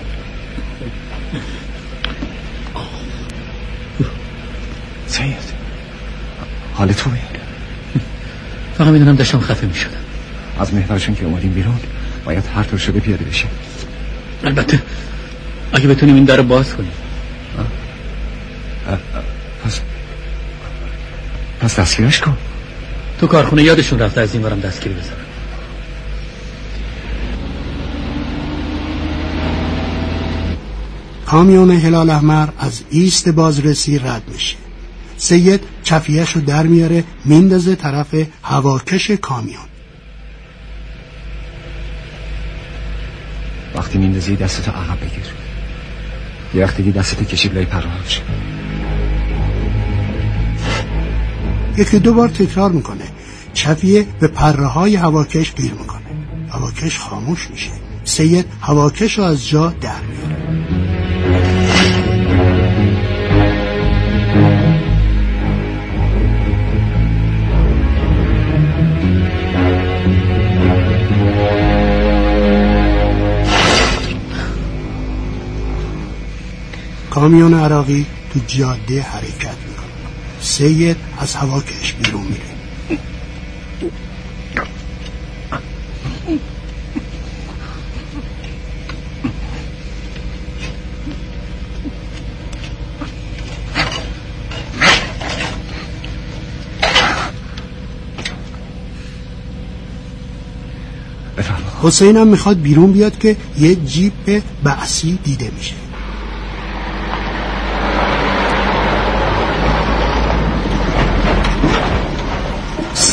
سید. حال خوبه فقط می‌دونم داشتم خفه می‌شدم. از محورشون که اومدیم بیرون باید هر طور شده پیاده بشیم. البته اگه بتونیم این در باز کنیم. پس دستگیرش کن. تو کارخونه یادشون رفته از این ورم دستگیری بزنن کامیون هلال احمر از ایست بازرسی رد میشه. سید چفیهش رو در میاره میندازه طرف هواکش کامیون. وقتی میندازی دستتو عقب بگیر. یه وقتی دستتو کشید لای پرهاش یکی دو بار تکرار می‌کنه. چفیه به پره های هواکش گیر می‌کنه. هواکش خاموش میشه. سید هواکش رو از جا در میاره کامیون عراقی تو جاده حرکت سید از هواکش بیرون میره. حسین هم می‌خواد بیرون بیاد که یه جیپ بعثی دیده میشه.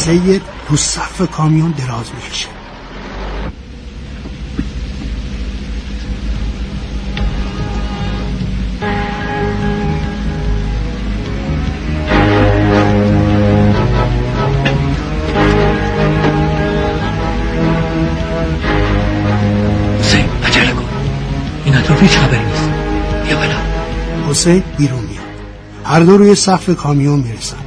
سید تو صف کامیون دراز می‌کشه. هیچ خبری نیست. بیا بالا. حسین بیرون میاد. هر دو روی سقف کامیون می‌رسن.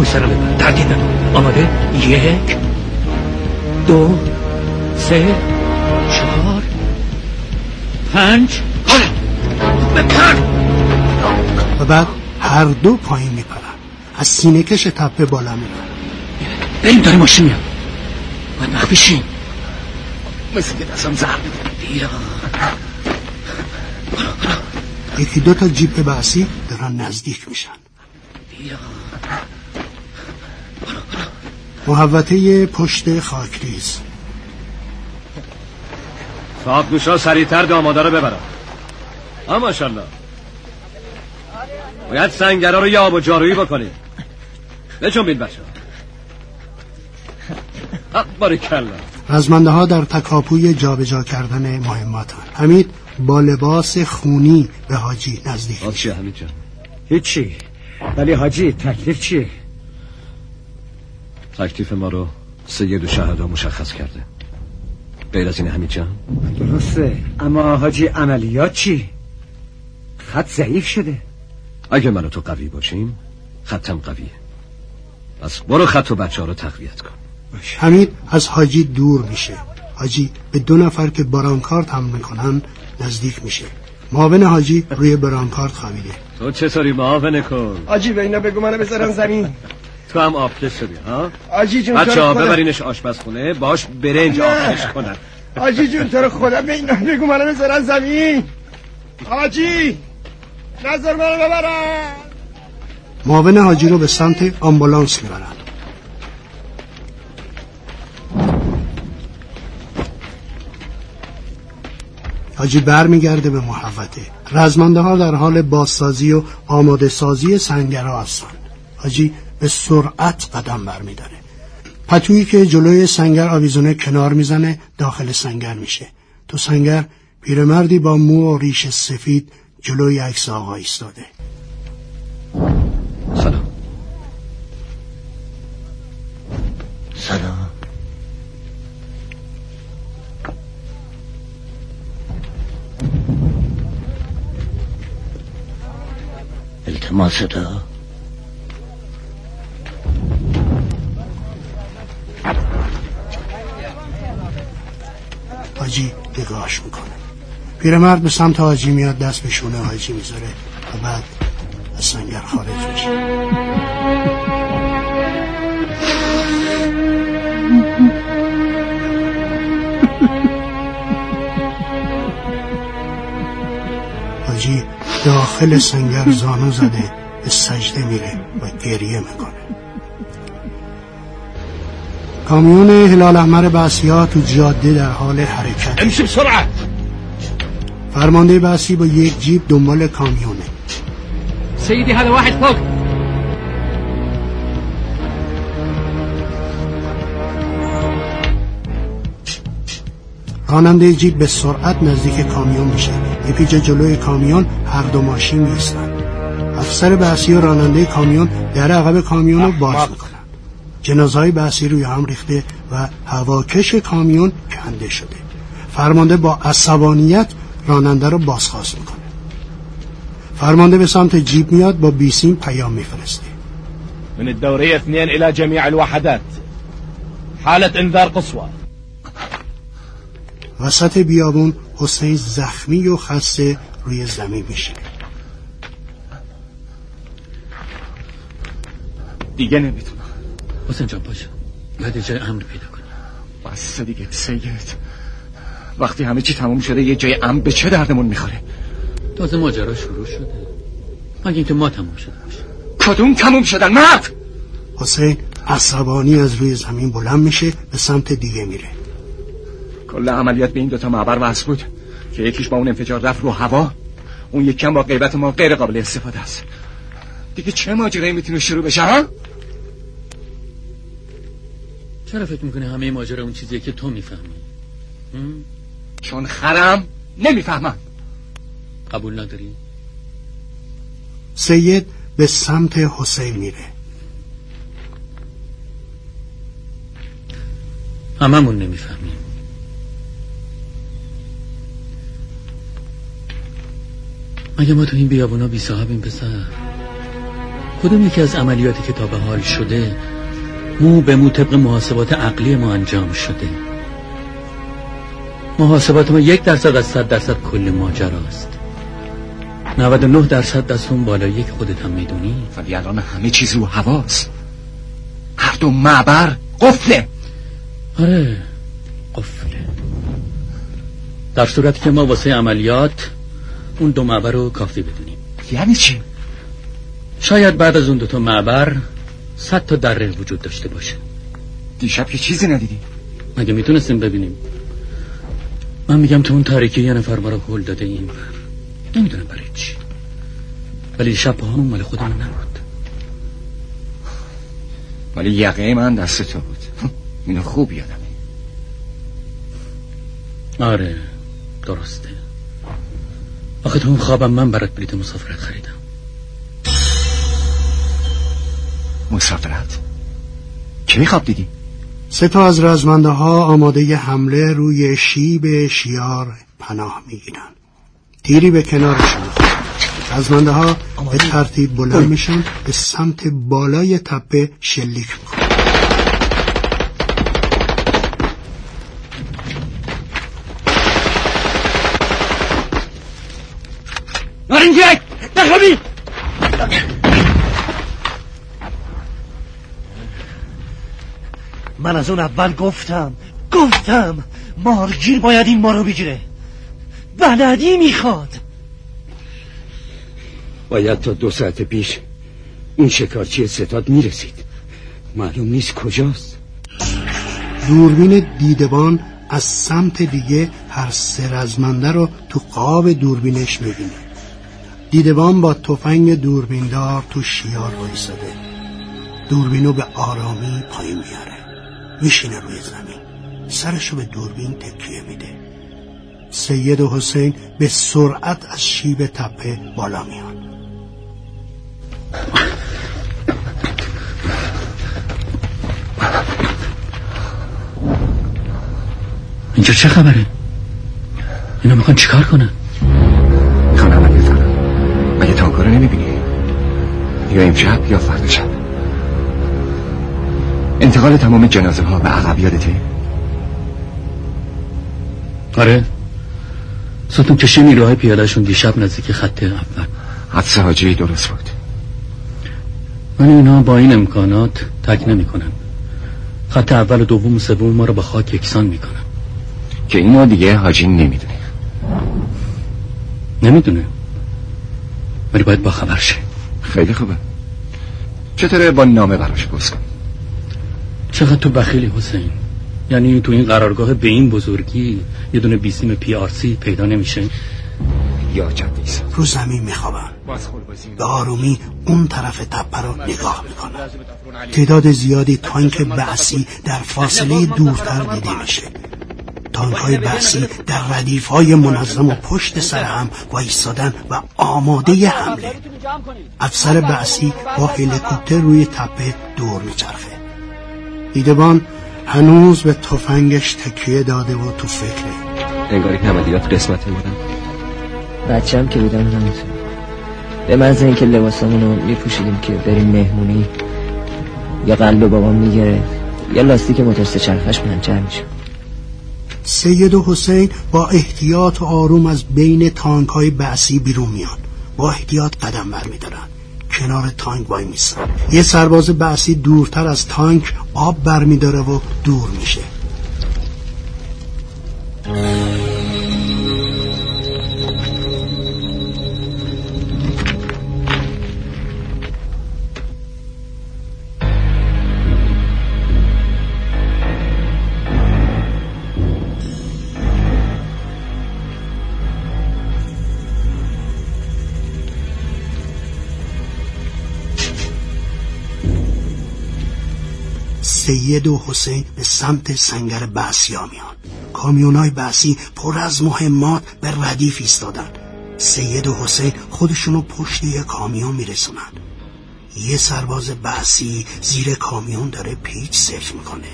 پشت سرم بپر ترتیب ندار آماده. یک. دو. سه. چهار. پنج. بپر و بعد هر دو پایین میپرن از سینه کش تپه بالا میرن. بریم داره ماشین میاد. باید مخفی شیم مثل که دستم زرد بیا. یکی دو تا جیپ بحثی دارن نزدیک میشن. محوطه پشت خاکریز. صاحب گوشا سریعتر داماده رو ببرم. ها ماشالله باید سنگرها رو یه آب و جارویی بکنیم. بچون بچه باریکلا رزمنده ها در تکاپوی جابجا کردن مهماتن حمید با لباس خونی به حاجی نزدیک چیه حمید جان؟ هیچی. ولی حاجی تکلیف چیه؟ تکلیف ما رو سید و شهدا مشخص کرده. غیر از این حمید جان؟ درسته. اما حاجی عملیات چی؟ خط ضعیف شده. اگه من و تو قوی باشیم خطم قویه. پس برو خط و بچه ها رو تقویت کن. حمید از حاجی دور میشه. حاجی به دو نفر که برانکارت هم می‌کنن نزدیک میشه. معاون حاجی روی برانکارت خوابیده تو چه ساری معاونه کن؟ آجی به اینا بگو منو بذارن زمین. تو هم آبکش شدی ها؟ آجی جون بچه ها ببرینش آشپزخونه باش برنج آبکش کنن. آجی جون تو رو خدا به اینا بگو منو بذارن زمین. آجی نظر منو ببرن معاون حاجی رو به سمت آمبولانس می‌برن حاجی برمیگرده به محوطه. رزمنده ها در حال بازسازی و آماده سازی سنگرها هستند. حاجی به سرعت قدم برمیداره. پتویی که جلوی سنگر آویزونه کنار می‌زنه داخل سنگر میشه. تو سنگر پیرمردی با مو و ریش سفید جلوی عکس آقا ایستاده. سلام. سلام. التماس دا حاجی نگاهش می‌کنه. پیرمرد به سمت حاجی میاد دست به شونه حاجی می‌ذاره و بعد از سنگر خارج میشه. داخل سنگر زانو زده به سجده میره و گریه می‌کنه. کامیون هلال احمر بسیا تو جاده در حال حرکت. امشي بسرعة فرمانده بسی با یک جیب دنبال کامیونه. سيدي هذا واحد فوق راننده جیب به سرعت نزدیک کامیون میشه. یه پیچه جلوی کامیون هر دو ماشین میستن افسر بحثی و راننده کامیون در عقب کامیون رو باز می‌کنن. جنازهای بحثی روی هم ریخته و هواکش کامیون کنده شده. فرمانده با عصبانیت راننده رو بازخواست می‌کنه فرمانده به سمت جیب میاد با بیسیم پیام میفرسته. من الدورية اثنين إلى جميع الوحدات. حالة إنذار قصوى. وسط بیابون حسین زخمی و خسته روی زمین میشه دیگه نمی‌تونم. حسین جان باش جای امن پیدا کنی بس دیگه سید. وقتی همه چی تموم شده یه جای ام به چه دردمون می‌خوره؟ تازه ماجرا شروع شده. مگه اینکه ما تموم شده باشه؟ کدوم تموم شدن؟ مرد! حسین عصبانی از روی زمین بلند میشه به سمت دیگه میره. کل عملیات به این دوتا معبر وصل بود که یکیش با اون انفجار رفت رو هوا. اون یکی هم با غیبت ما غیر قابل استفاده است. دیگه چه ماجرایی می‌تونه شروع بشه ها؟ چرا فکر می‌کنه همه ماجرا اون چیزیه که تو می‌فهمی؟ چون خرم نمی‌فهمم. قبول نداری؟ سید به سمت حسین میره. هممون نمی‌فهمیم. مگه ما تو این بیابونا بی صاحبیم پسر کدوم یکی از عملیاتی که تا به حال شده مو به مو طبق محاسبات عقلی ما انجام شده. محاسبات ما یک درصد از صد درصد کل ماجراست 99 درصد از اون بالا یک خودت هم می‌دونی؟ ولی الان همه چیز رو هواست. هر دو معبر قفله. آره قفله. در صورتی که ما واسه عملیات اون دو معبر رو کافی بدونیم. یعنی چی؟ شاید بعد از اون دوتا معبر صد تا دره وجود داشته باشه. دیشب که چیزی ندیدی؟ مگه می‌تونستیم ببینیم؟ من میگم تو اون تاریکی یه نفر ما رو هل داده این بر نمی‌دونم برای چی. ولی شب پاهامون مال خودمون نبود. ولی یقه من دست تو بود. اینو خوب یادمه. آره درسته. آخه تو اون خوابم من برات بلیت مسافرت خریدم. مسافرت. کی خواب دیدی؟ سه تا از رزمنده ها آماده ی حمله روی شیب شیار پناه می‌گیرن تیری به کنارشون رزمنده ها به ترتیب بلند میشن به سمت بالای تپه شلیک می‌کنن من از اون اول گفتم گفتم مارگیر باید این ما رو بگیره. بلدی می‌خواد. باید تا دو ساعت پیش اون شکارچی ستاد می‌رسید. معلوم نیست کجاست. دوربین دیدبان از سمت دیگه هر سه رزمنده رو تو قاب دوربینش می‌بینه. دیدبان با تفنگ دوربیندار تو شیار وایساده. دوربینو به آرامی پایین میاره میشینه روی زمین. سرشو به دوربین تکیه میده. سید و حسین به سرعت از شیب تپه بالا میان اینجا چه خبره؟ اینا می‌خوان چیکار کنن؟ می‌خوان عملیات کنن مگه رو نمی‌بینی؟ یا امشب یا فردا شب. انتقال تمام جنازه ها به عقب یادته؟ آره. ستون کشی نیروهای پیادهشون دیشب نزدیک خط اول. حدس حاجی درست بود. ولی اینا با این امکانات تک نمی‌کنن. خط اول و دوم و سوم ما رو با خاک یکسان می‌کنن. که اینو دیگه حاجی نمی‌دونه نمی‌دونه. ولی باید با خبر شه. خیلی خوبه. چطوره با نامه براش کن چقدر تو بخیلی حسین؟ یعنی تو این قرارگاه به این بزرگی یه دونه بیسیم پی آر سی پیدا نمیشه؟ یا جدیس رو زمین میخوابن به آرومی اون طرف تپه رو نگاه می‌کنن تعداد زیادی تانک بعثی در فاصله دورتر دیده میشه. تانک های بحثی در ردیف های منظم و پشت سر هم وایستادن و آماده حمله. افسر بعثی با هلیکوپتر روی تپه دور میچرخه. دیدبان هنوز به تفنگش تکیه داده و تو فکره انگار این عملیات قسمت بودن. بچم که بودم همینطور به محض اینکه لباسامونو میپوشیدیم که بریم مهمونی یا قلب بابام می‌گرفت یا لاستیک موتور سه چرخش منجر می‌شد سید و حسین با احتیاط و آروم از بین تانک های بعثی بیرون میان با احتیاط قدم برمیدارن. کنار تانک وای میسن یه سرباز بعثی دورتر از تانک آب برمیداره و دور میشه. سید و حسین به سمت سنگر بعثیا میان. کامیونای بعثی پر از مهمات به ردیف ایستادن سید و حسین خودشونو پشت یه کامیون میرسونن یه سرباز بعثی زیر کامیون داره پیچ صرف می‌کنه.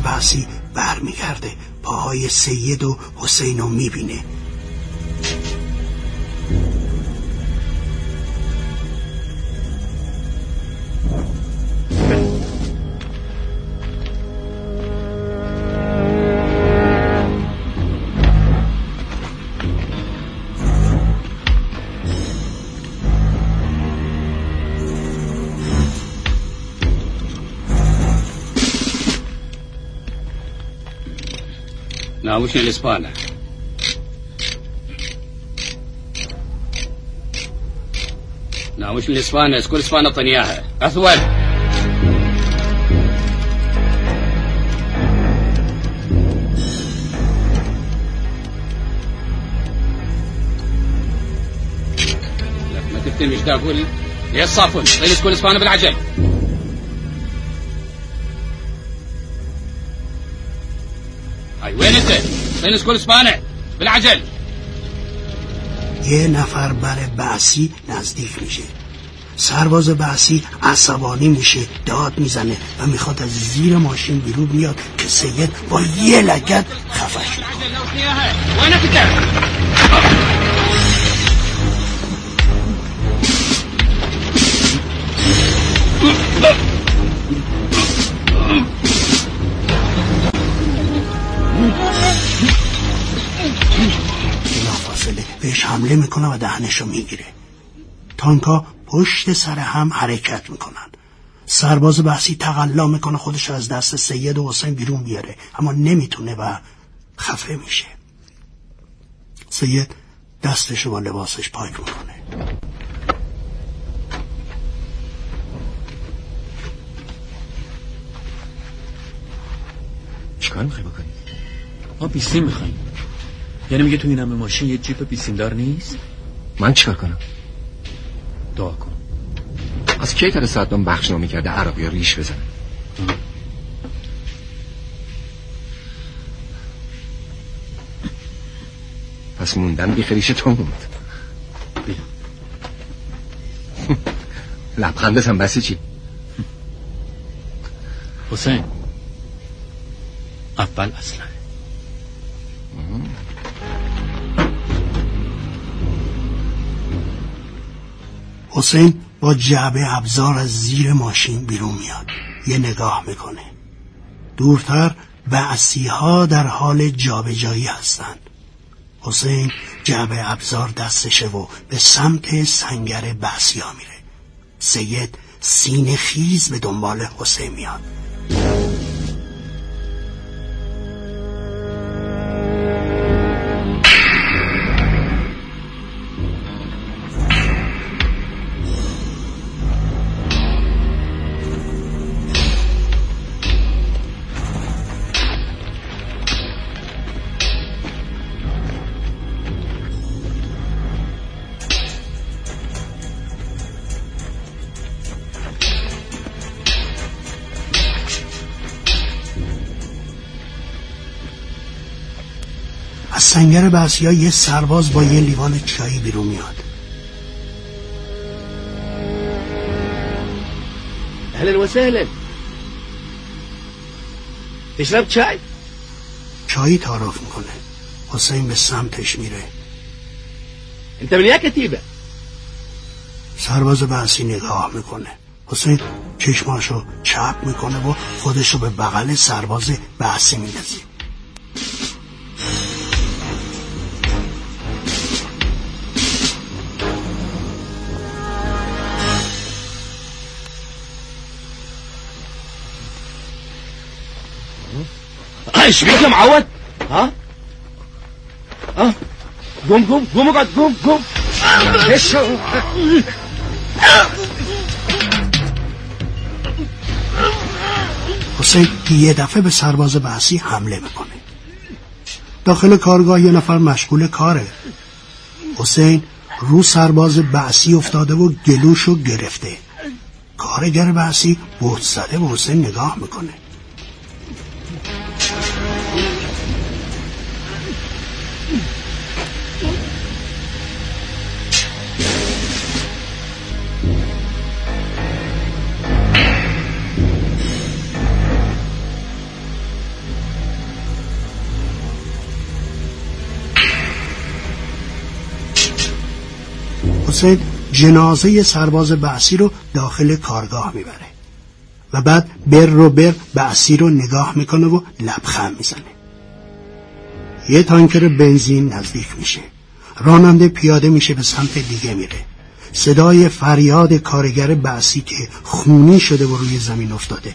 بحثی برمیگرده. پاهای سید و حسین رو می‌بینه. Naučne li spada? ناوشني اسفانة اسبانه اعطيني طنياها. أثول. لك ما تفتن مش تاكل يا الصافون غير شكون اسفانة بالعجل. هاي وين انت؟ طيلس كل اسبانة بالعجل. یه نفر بر بعثی نزدیک میشه. سرباز بعثی عصبانی میشه داد می‌زنه و می‌خواد از زیر ماشین بیرون بیاد که سید با یه لگت خفش؟ بلافاصله بهش حمله می‌کنه و دهنشو می‌گیره. تانکا پشت سر هم حرکت می‌کنن. سرباز بحثی تقلا می‌کنه خودش از دست سید و حسین بیرون بیاره. اما نمی‌تونه و خفه میشه. سید دستشو با لباسش پاک می‌کنه. چیکار می‌خوای بکنی؟ ما بیسیم می‌خوایم. یعنی میگه تو این همه ماشین یه جیپ بیسیم دار نیست؟ من چیکار کنم؟ دعا کن. از کی تا صدام بخشنامه کرده عربی ریش بزنه. پس موندن بی خریش تو موند. لبخندت هم بسی چی؟ حسین. اول اصلا حسین با جعبه ابزار از زیر ماشین بیرون میاد. یه نگاه می‌کنه. دورتر بعثی ها در حال جابجایی هستند حسین جعبه ابزار دستشه و به سمت سنگر بعثی ها میره. سید سینه خیز به دنبال حسین میاد. سنگر بعثی ها یه سرباز با یه لیوان چایی بیرون میاد. اهلا وسهلا تشرب چای؟ چایی تعارف می‌کنه. حسین به سمتش میره. انت من كتيبه سرباز بعثی نگاه می‌کنه. حسین چشماشو چپ می‌کنه و خودشو به بغل سرباز بعثی میندازه. ايش بيك يا معود ها ها قوم قوم قوم اقعد قوم قوم ايش؟ حسین یه دفعه به سرباز بحثی حمله می‌کنه. داخل کارگاه یه نفر مشغول کاره. حسین رو سرباز بعثی افتاده و گلوشو گرفته. کارگر بعثی بهت زده به حسین نگاه می‌کنه. حسین جنازه سرباز بعثی رو داخل کارگاه می‌بره. و بعد بر رو بر بعثی رو نگاه می‌کنه و لبخند می‌زنه. یه تانکر بنزین نزدیک میشه. راننده پیاده میشه به سمت دیگه میره. صدای فریاد کارگر بعثی که خونی شده و روی زمین افتاده.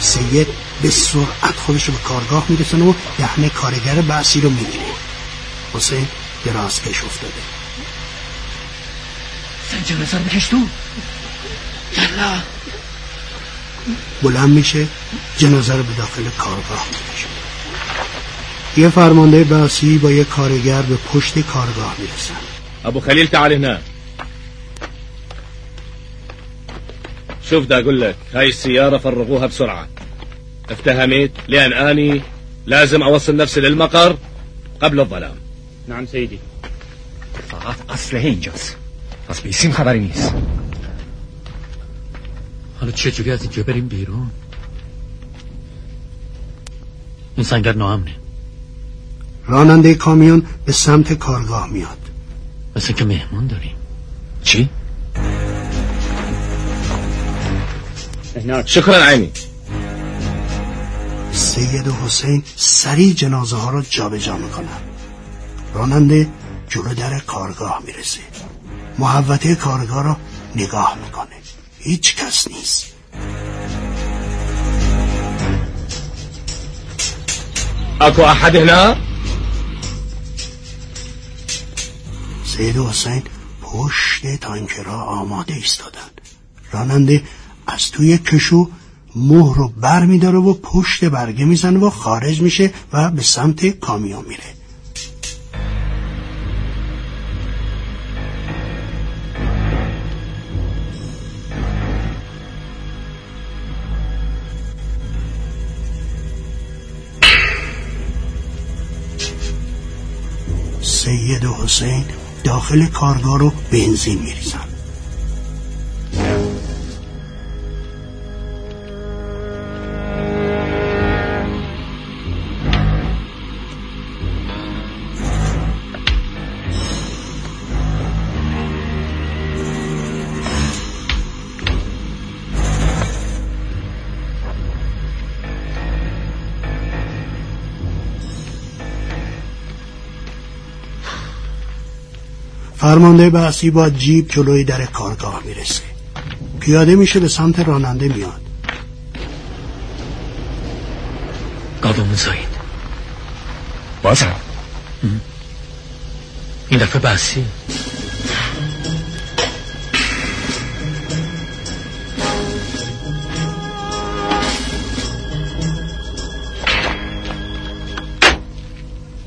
سید به سرعت خودش رو به کارگاه میرسونه و دهن کارگر بعثی رو می‌گیره. حسین دراز کش افتاده. سنجا نظر بکش تو. یلا. بلند میشه جنازه رو به داخل کارگاه می‌کشه. یه فرمانده بعثی با یه کارگر به پشت کارگاه می‌رسن. ابو خليل تعال هنا شوف دا أقول لك هاي السيارة فرغوها بسرعة. افتهمت لأن أني لازم أوصل نفسي للمقر قبل الظلام. نعم سيدي. فقط اسلحه اینجاست. پس بیسیم خبری نیست. حالا چجوری از اینجا بریم بیرون؟ این سنگر ناامنه. راننده کامیون به سمت کارگاه میاد. مثل که مهمون داریم. چی؟ شکرا عینی سید و حسین سریع جنازه ها رو جابجا می‌کنن راننده جلو در کارگاه می‌رسه. محوطه کارگاه رو نگاه می‌کنه. هیچ کس نیست. اكو احد هنا؟ سید و حسین پشت تانکرها آماده ایستادن راننده از توی کشو مهر رو بر میداره و پشت برگه می‌زنه و خارج میشه و به سمت کامیون میره. سید حسین داخل کارگاه رو بنزین میریزن. فرمانده بعثی با جیب جلوی در کارگاه می‌رسه. پیاده میشه به سمت راننده میاد. گادامون سایید بازم. این دفعه بحثی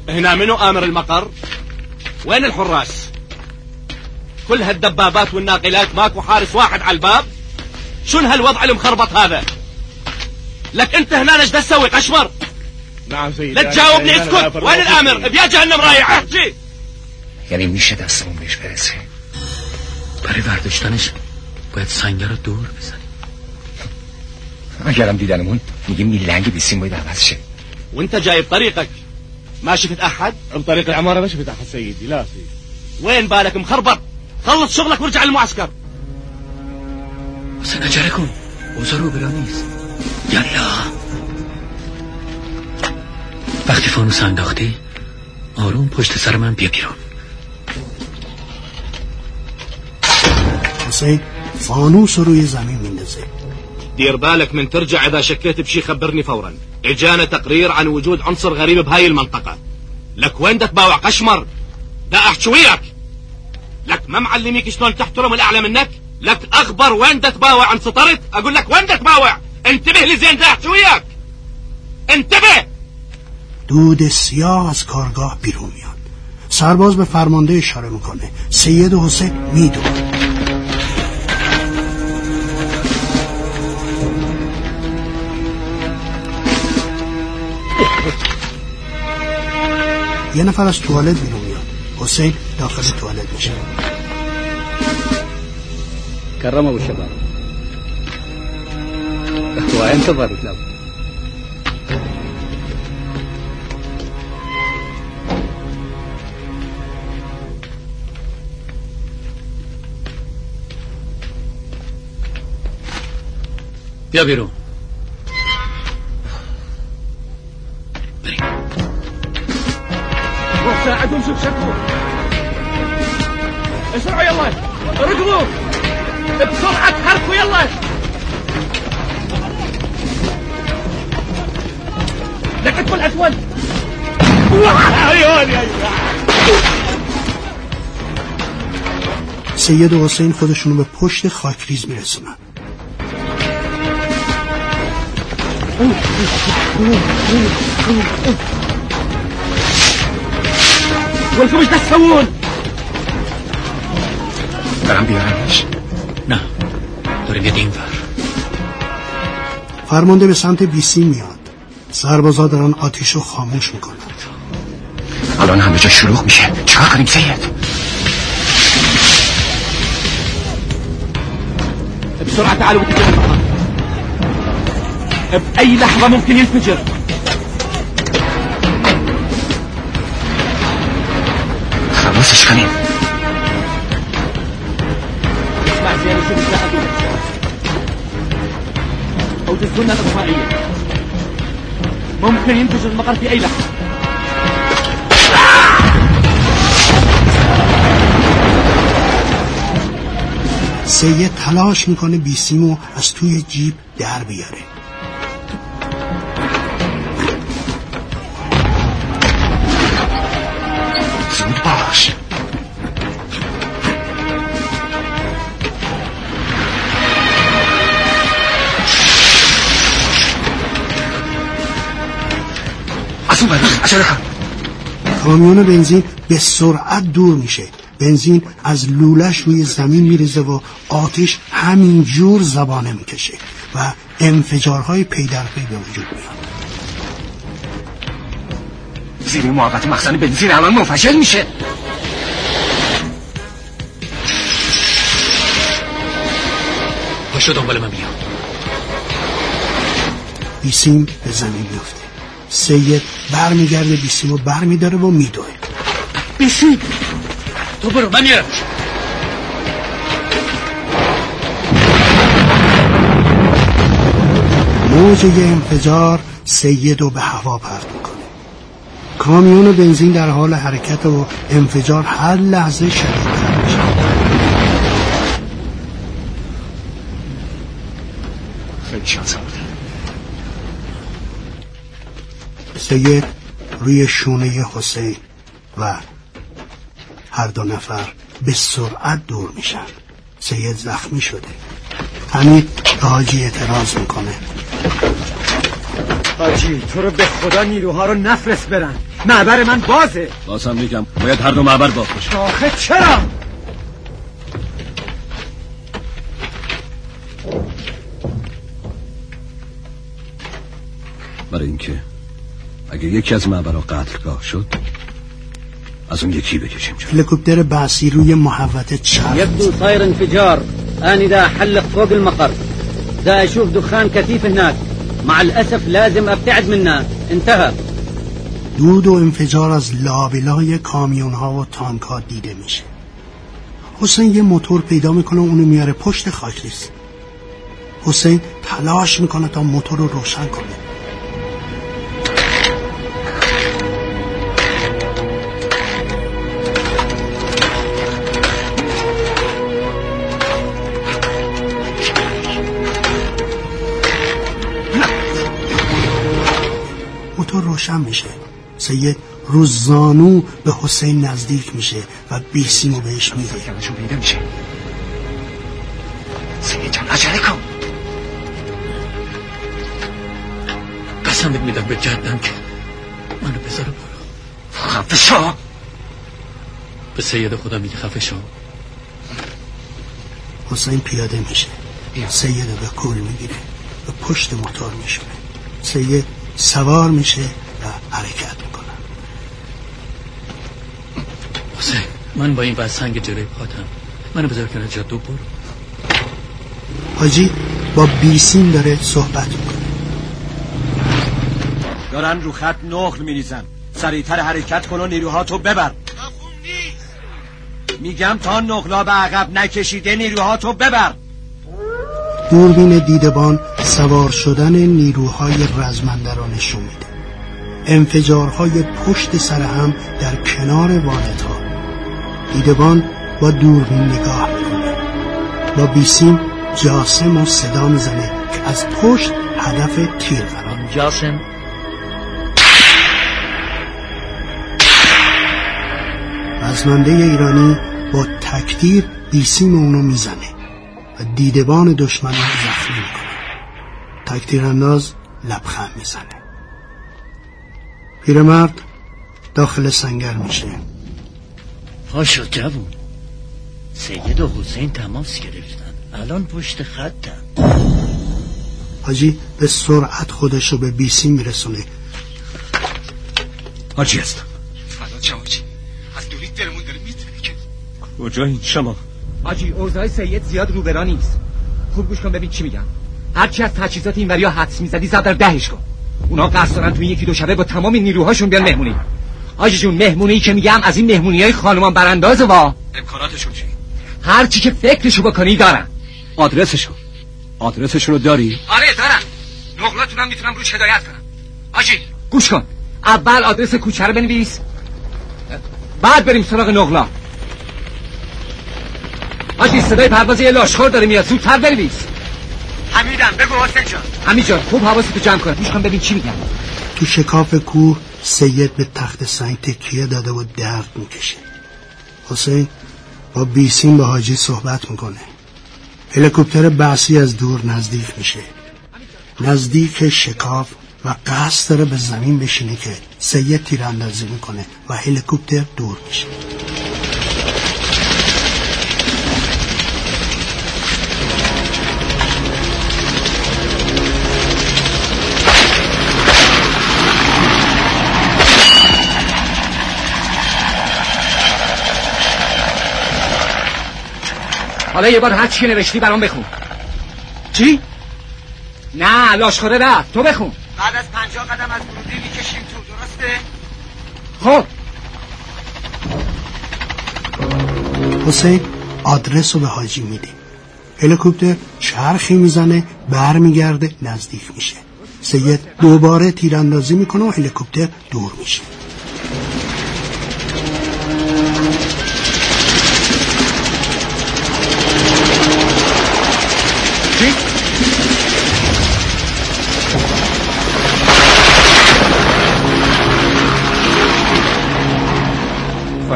هنا منو امر المقر. وين الحراس؟ كل هالدبابات والناقلات ماكو حارس واحد على الباب؟ شو هالوضع المخربط هذا؟ لك انت هنا إيش تسوي قشمر؟ نعم سيدي لا تجاوبني اسكت. وين الأمر؟ بيا جهنم رايح أحكي. یعنی میشه دستمون بهش برسه برای برداشتنش باید سنگر رو دور بزنیم اگرم دیدنمون میگیم میلنگ بیسیم باید عوض شه. وانت جاي بطريقك ما شفت أحد؟ بطريق العمارة ما شفت أحد سيدي لا سيدي. وين بالك مخربط؟ خلص شغلك وارجع المعسكر حسین عجله کن اوضاع رو برا نیست یالا وقتی فانوس انداختی آروم پشت سر من بیا بیرون. حسین فانوس رو روی زمین میندازه. دير بالك من ترجع إذا شكيت بشي خبرني فورا. إجانا تقرير عن وجود عنصر غريب بهاي المنطقة. لك وين تتباوع قشمر. لا أحكي وياك لك ما معلميك شلون تحترم الأعلى منك؟ لك أخبر وين تتباوع عن سطرت أقول لك وين تتباوع. انتبه لي زين دا أحكي وياك. انتبه. دود سیاه از کارگاه بیرون میاد. سرباز به فرمانده اشاره میکنه. سید حسین میدونه یه نفر از توالت بیرون حسين داخلت وأنا المشي. كرم ابو الشباب هو انتظر الكلام؟ يا بيرو. ساعدهم شوف شكهم اسرعوا يلا ركضوا بسرعة تحركوا يلا ادخل اسود سید و حسین خودشونو به پشت خاکریز میرسونن. ولكم ايش تسوون برم بیارمش. نه. داریم یه دین ور. فرمانده به سمت بیسی میاد. سربازا دارن آتیش رو خاموش می‌کنن. الان همه جا شلوغ میشه. چیکار کنیم سید؟ بسرعة تعالوا بأي لحظة ممكن ينفجر خلاصش کنیم او تزولنا الاطفائية ممكن المقر في لحظة سید تلاش می‌کنه بیسیمو از توی جیب در بیاره. زود کن کامیون بنزین به سرعت دور میشه. بنزین از لولش روی زمین میریزه و آتش همینجور زبانه می‌کشه و انفجارهای پی در پی به وجود میاد. زیر موقت مخزن بنزین الان منفجر میشه. پاشو دنبال من بیا. بیسیم به زمین میفته سید برمیگرده بیسیم رو برمیداره و میدوه. بیسی تو برو. من میارم موج یه انفجار سید رو به هوا پرت می‌کنه. کامیون بنزین در حال حرکت و انفجار هر لحظه شدیدتر میشه. خیلی شانسم سید روی شونه حسین و هر دو نفر به سرعت دور میشن. سید زخمی شده. حمید به حاجی اعتراض می‌کنه. حاجی تو رو به خدا نیروها رو نفرست برن. معبر من بازه. بازم میگم باید هر دو معبر باز بشه. آخه چرا؟ برای اینکه اگه یکی از معبرها قتلگاه شد از اون یکی بکشیم هلیکوپتر بحثی روی محوطه چرخ. يبدو صاير انفجار أنا دا حلق فوق المقر. دا أشوف دخان كثيف هناك. مع الأسف لازم أبتعد منه انتهى. دود و انفجار از لابلای کامیون ها و تانک ها دیده میشه. حسین یه موتور پیدا می‌کنه و اونو میاره پشت خاکریز. حسین تلاش می‌کنه تا موتور رو روشن کنه. روشن میشه سید روزانو به حسین نزدیک میشه و بیسیمو بهش میده. میشه. سید جان عجله کن. قسم میدم به جدم که منو بذاره برو خفه شو. به سید خدا میگه خفه شو. حسین پیاده میشه. سید به کول می‌گیره. به پشت موتور میشونه. سید سوار میشه. و حرکت می‌کنه حسین من با این بعد سنگ جلوی پاتم. منو بذار کنار جادو برو. حاجی با بیسیم داره صحبت می‌کنه. دارن رو خط نقل میریزن. سریعتر حرکت کن و نیروهاتو ببر. میگم تا نقلا به عقب نکشیده نیروهاتو ببر. دوربین دیدبان سوار شدن نیروهای رزمنده را نشون میده. انفجارهای پشت سر هم در کنار وانت ها دیدبان با دوربین نگاه می‌کنه با بیسیم جاسم و صدا می‌زنه که از پشت هدف تیر قرار جاسم. رزمنده ایرانی با تکتیر بیسیم اونو می‌زنه و دیدبان دشمن رو زخمی می‌کنه. تکتیر انداز لبخند می‌زنه. پیرمرد داخل سنگر میشه. پاشو جوون. سید و حسین تماس گرفتن. الان پشت خطم حاجی به سرعت خودش رو به بیسیم میرسونه. حاجی هستم فدا چاوچی از دوری دلمون داره میتره که کجا این شما؟ آجی اوضاع سید زیاد روبرا نیست. خوب گوش کن ببین چی میگم هرچی از تجهیزات این وریا حدس می‌زدی زد در دهش کن. اونا قصد دارن توی یکی دو شبه با تمام نیروهاشون بیان مهمونی. آجی جون مهمونی که میگم از این مهمونی های خانمان براندازه وا. امکاناتشون چی؟ هر چی که فکرشو بکنی دارن. آدرسشون آدرسشون رو داری؟ آره دارم. نقلاتونم می‌تونم روش هدایت کنم. آجی. گوش کن. اول آدرس کوچه رو بنویس. بعد بریم سراغ نقلا. آجی صدای پرواز یه لاشخور داره میاد. زودتر بنویس. حمیدم بگو حسین جان. حمید جان خوب حواستو جمع کن. گوش کن ببین چی میگم. تو شکاف کوه سید به تخت سنگ تکیه داده و درد می‌کشه. حسین با بیسیم به حاجی صحبت می‌کنه. هلیکوپتر بحثی از دور نزدیک میشه. نزدیک شکاف و قصد داره به زمین بشینه که سید تیراندازی می‌کنه و هلیکوپتر دور میشه. حالا یه بار هر چی نوشتی برام بخون. چی؟ نه لاشخوره رفت. تو بخون. بعد از پنجاه قدم از ورودی می‌کشیم تو درسته؟ خب. حسین آدرس رو به حاجی میده. هلیکوپتر چرخی می‌زنه برمیگرده نزدیک میشه. سید دوباره تیراندازی می‌کنه و هلیکوپتر دور میشه.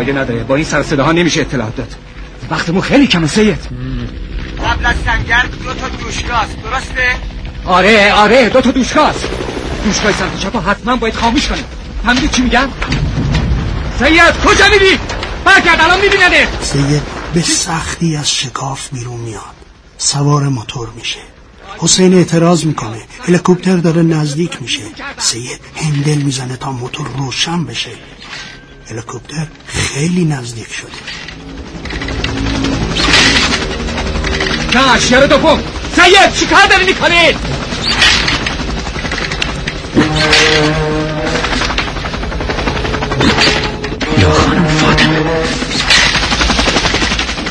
فایده نداره. با این سر صداها نمیشه اطلاعات داد. وقتمون خیلی کمه سید. قبل از سنگر دو تا دوشگاست درسته؟ آره آره دو تا دوشگاست دوشگاه سمت چپ حتما باید خاموش کنیم. فهمیدی چی میگم سید کجا میری؟ برگرد الان میبیننه سید به سختی از شکاف بیرون میاد. سوار موتور میشه. حسین اعتراض می‌کنه. هلیکوپتر داره نزدیک میشه. سید هندل می‌زنه تا موتور روشن بشه. هلیکوپتر خیلی نزدیک شده. کش یارو دوم سید چی کار داری می‌کنی؟ یا خانم فاطمه.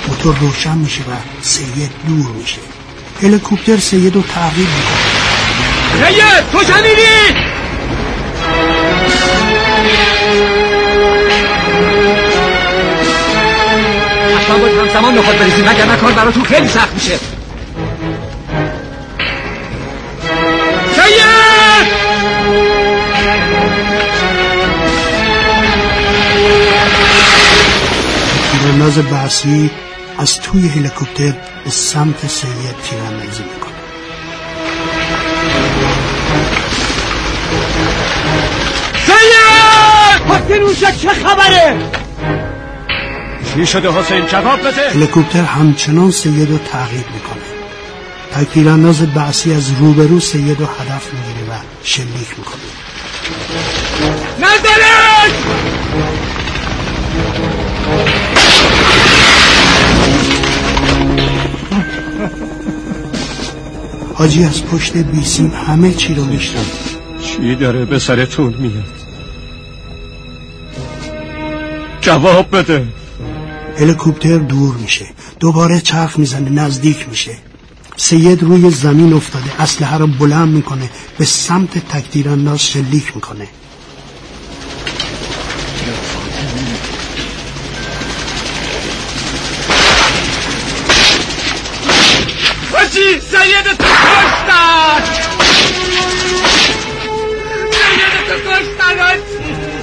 موتور روشن میشه و سید دور میشه. هلیکوپتر سید رو تعقیب می‌کنه. سید تو شنیدی حتما باید همزمان نخواد بریزیم وگرنه کار براتون خیلی سخت میشه. سید! تیرانداز بعثی از توی هلیکوپتر به سمت سید تیراندازی می‌کنه. سید! حسین اونجا چه خبره؟ چی شده حسین جواب بده. هلیکوپتر همچنان سید رو تعقیب می‌کنه. تا تیرانداز بعثی از روبرو سید رو هدف می‌گیره و شلیک می‌کنه. نزنش حاجی از پشت بیسیم همه چی رو میشنم چی داره به سرتون میاد؟ جواب بده. هلیکوپتر دور میشه. دوباره چرخ می‌زنه نزدیک میشه. سید روی زمین افتاده اسلحه رو بلند می‌کنه به سمت تکتیرانداز شلیک می‌کنه. حاجی سید تو کشتن! سید تو کشتن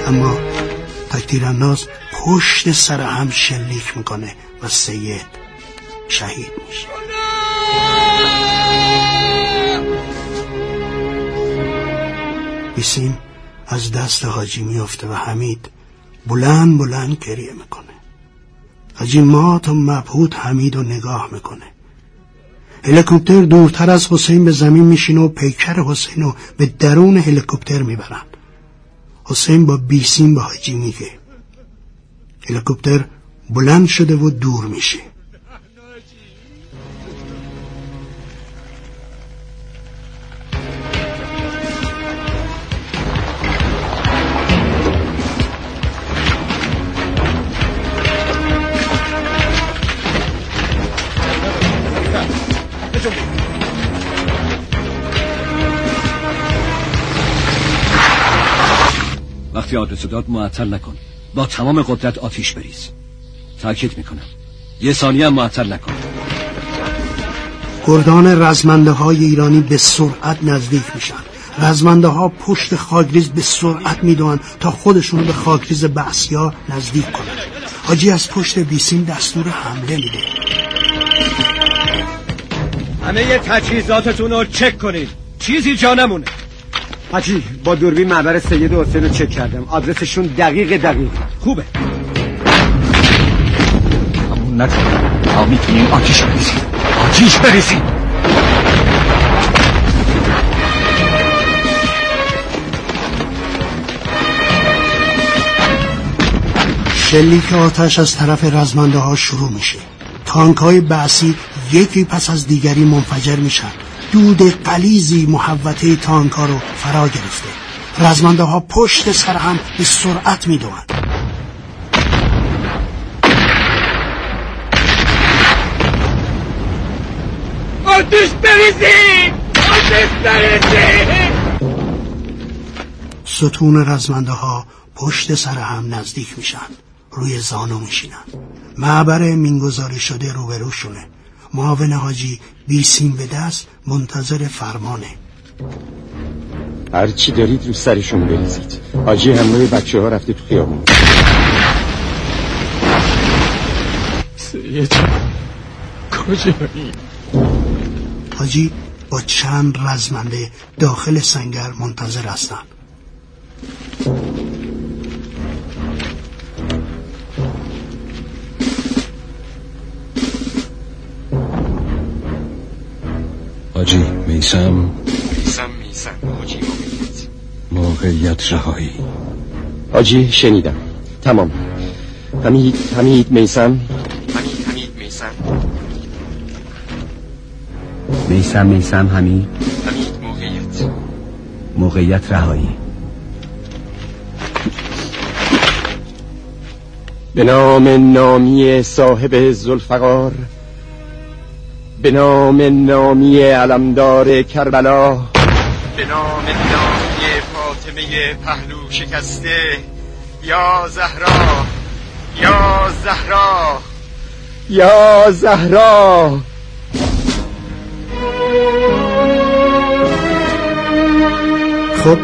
اما پشت سر هم شلیک می‌کنه و سید شهید میشه. بیسیم از دست حاجی میفته و حمید بلند بلند گریه می‌کنه. حاجی مات و مبهوت حمید و نگاه می‌کنه. هلیکوپتر دورتر از حسین به زمین میشینه و پیکر حسین رو به درون هلیکوپتر می‌برن. حسین با بیسیم به حاجی میگه هلیکوپتر بلند شده و دور میشه وقتی آدرس داد معطل نکن. با تمام قدرت آتیش بریز. تاکید می‌کنم. یه ثانیه هم معطل نکن. گردان رزمنده های ایرانی به سرعت نزدیک میشن. رزمنده ها پشت خاکریز به سرعت میدوان تا خودشون به خاکریز بحثیا نزدیک کنن حاجی از پشت بیسیم دستور حمله میده. همه تجهیزاتتون رو چک کنید. چیزی جا نمونه. حاجی با دوربین معبر سید حسین رو چک کردم. آدرسشون دقیق دقیق. خوبه. همون نکن تا می‌تونیم آتیش بریزیم. آتیش بریزیم. شلیک آتش از طرف رزمنده ها شروع میشه. تانک های بعثی یکی پس از دیگری منفجر میشن. دود قلیزی محوطه تانک ها رو فرا گرفته. رزمنده ها پشت سر هم به سرعت آتیش بریزید آتیش بریزید ستون رزمنده ها پشت سر هم نزدیک میشن. روی زانو میشینن. معبر مینگذاری شده روبروشونه معاون حاجی بیسیم به دست منتظر فرمانه. هر چی دارید رو سرشون بریزید. حاجی همراه بچه ها رفته تو خیابون. سید کجایی؟ حاجی با چند رزمنده داخل سنگر منتظر هستند حاجی میسم. میسم میسم. حاجی موقعیت موقعیت رهایی. حاجی شنیدم. تمام. حمید حمید میسم. حمید حمید میسم. میسم میسم حمید. حمید موقعیت. موقعیت رهایی. به نام نامی صاحب زلفقار به نام نامی علمدار کربلا. به نام نامی فاطمه پهلو شکسته. یا زهرا یا زهرا یا زهرا. خب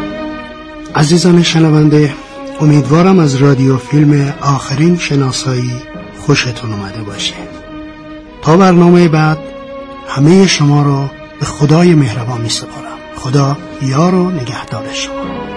عزیزان شنونده امیدوارم از رادیو فیلم آخرین شناسایی خوشتون اومده باشه. تا برنامه بعد همه شما رو به خدای مهربان می سپارم خدا یار و نگهدار شما.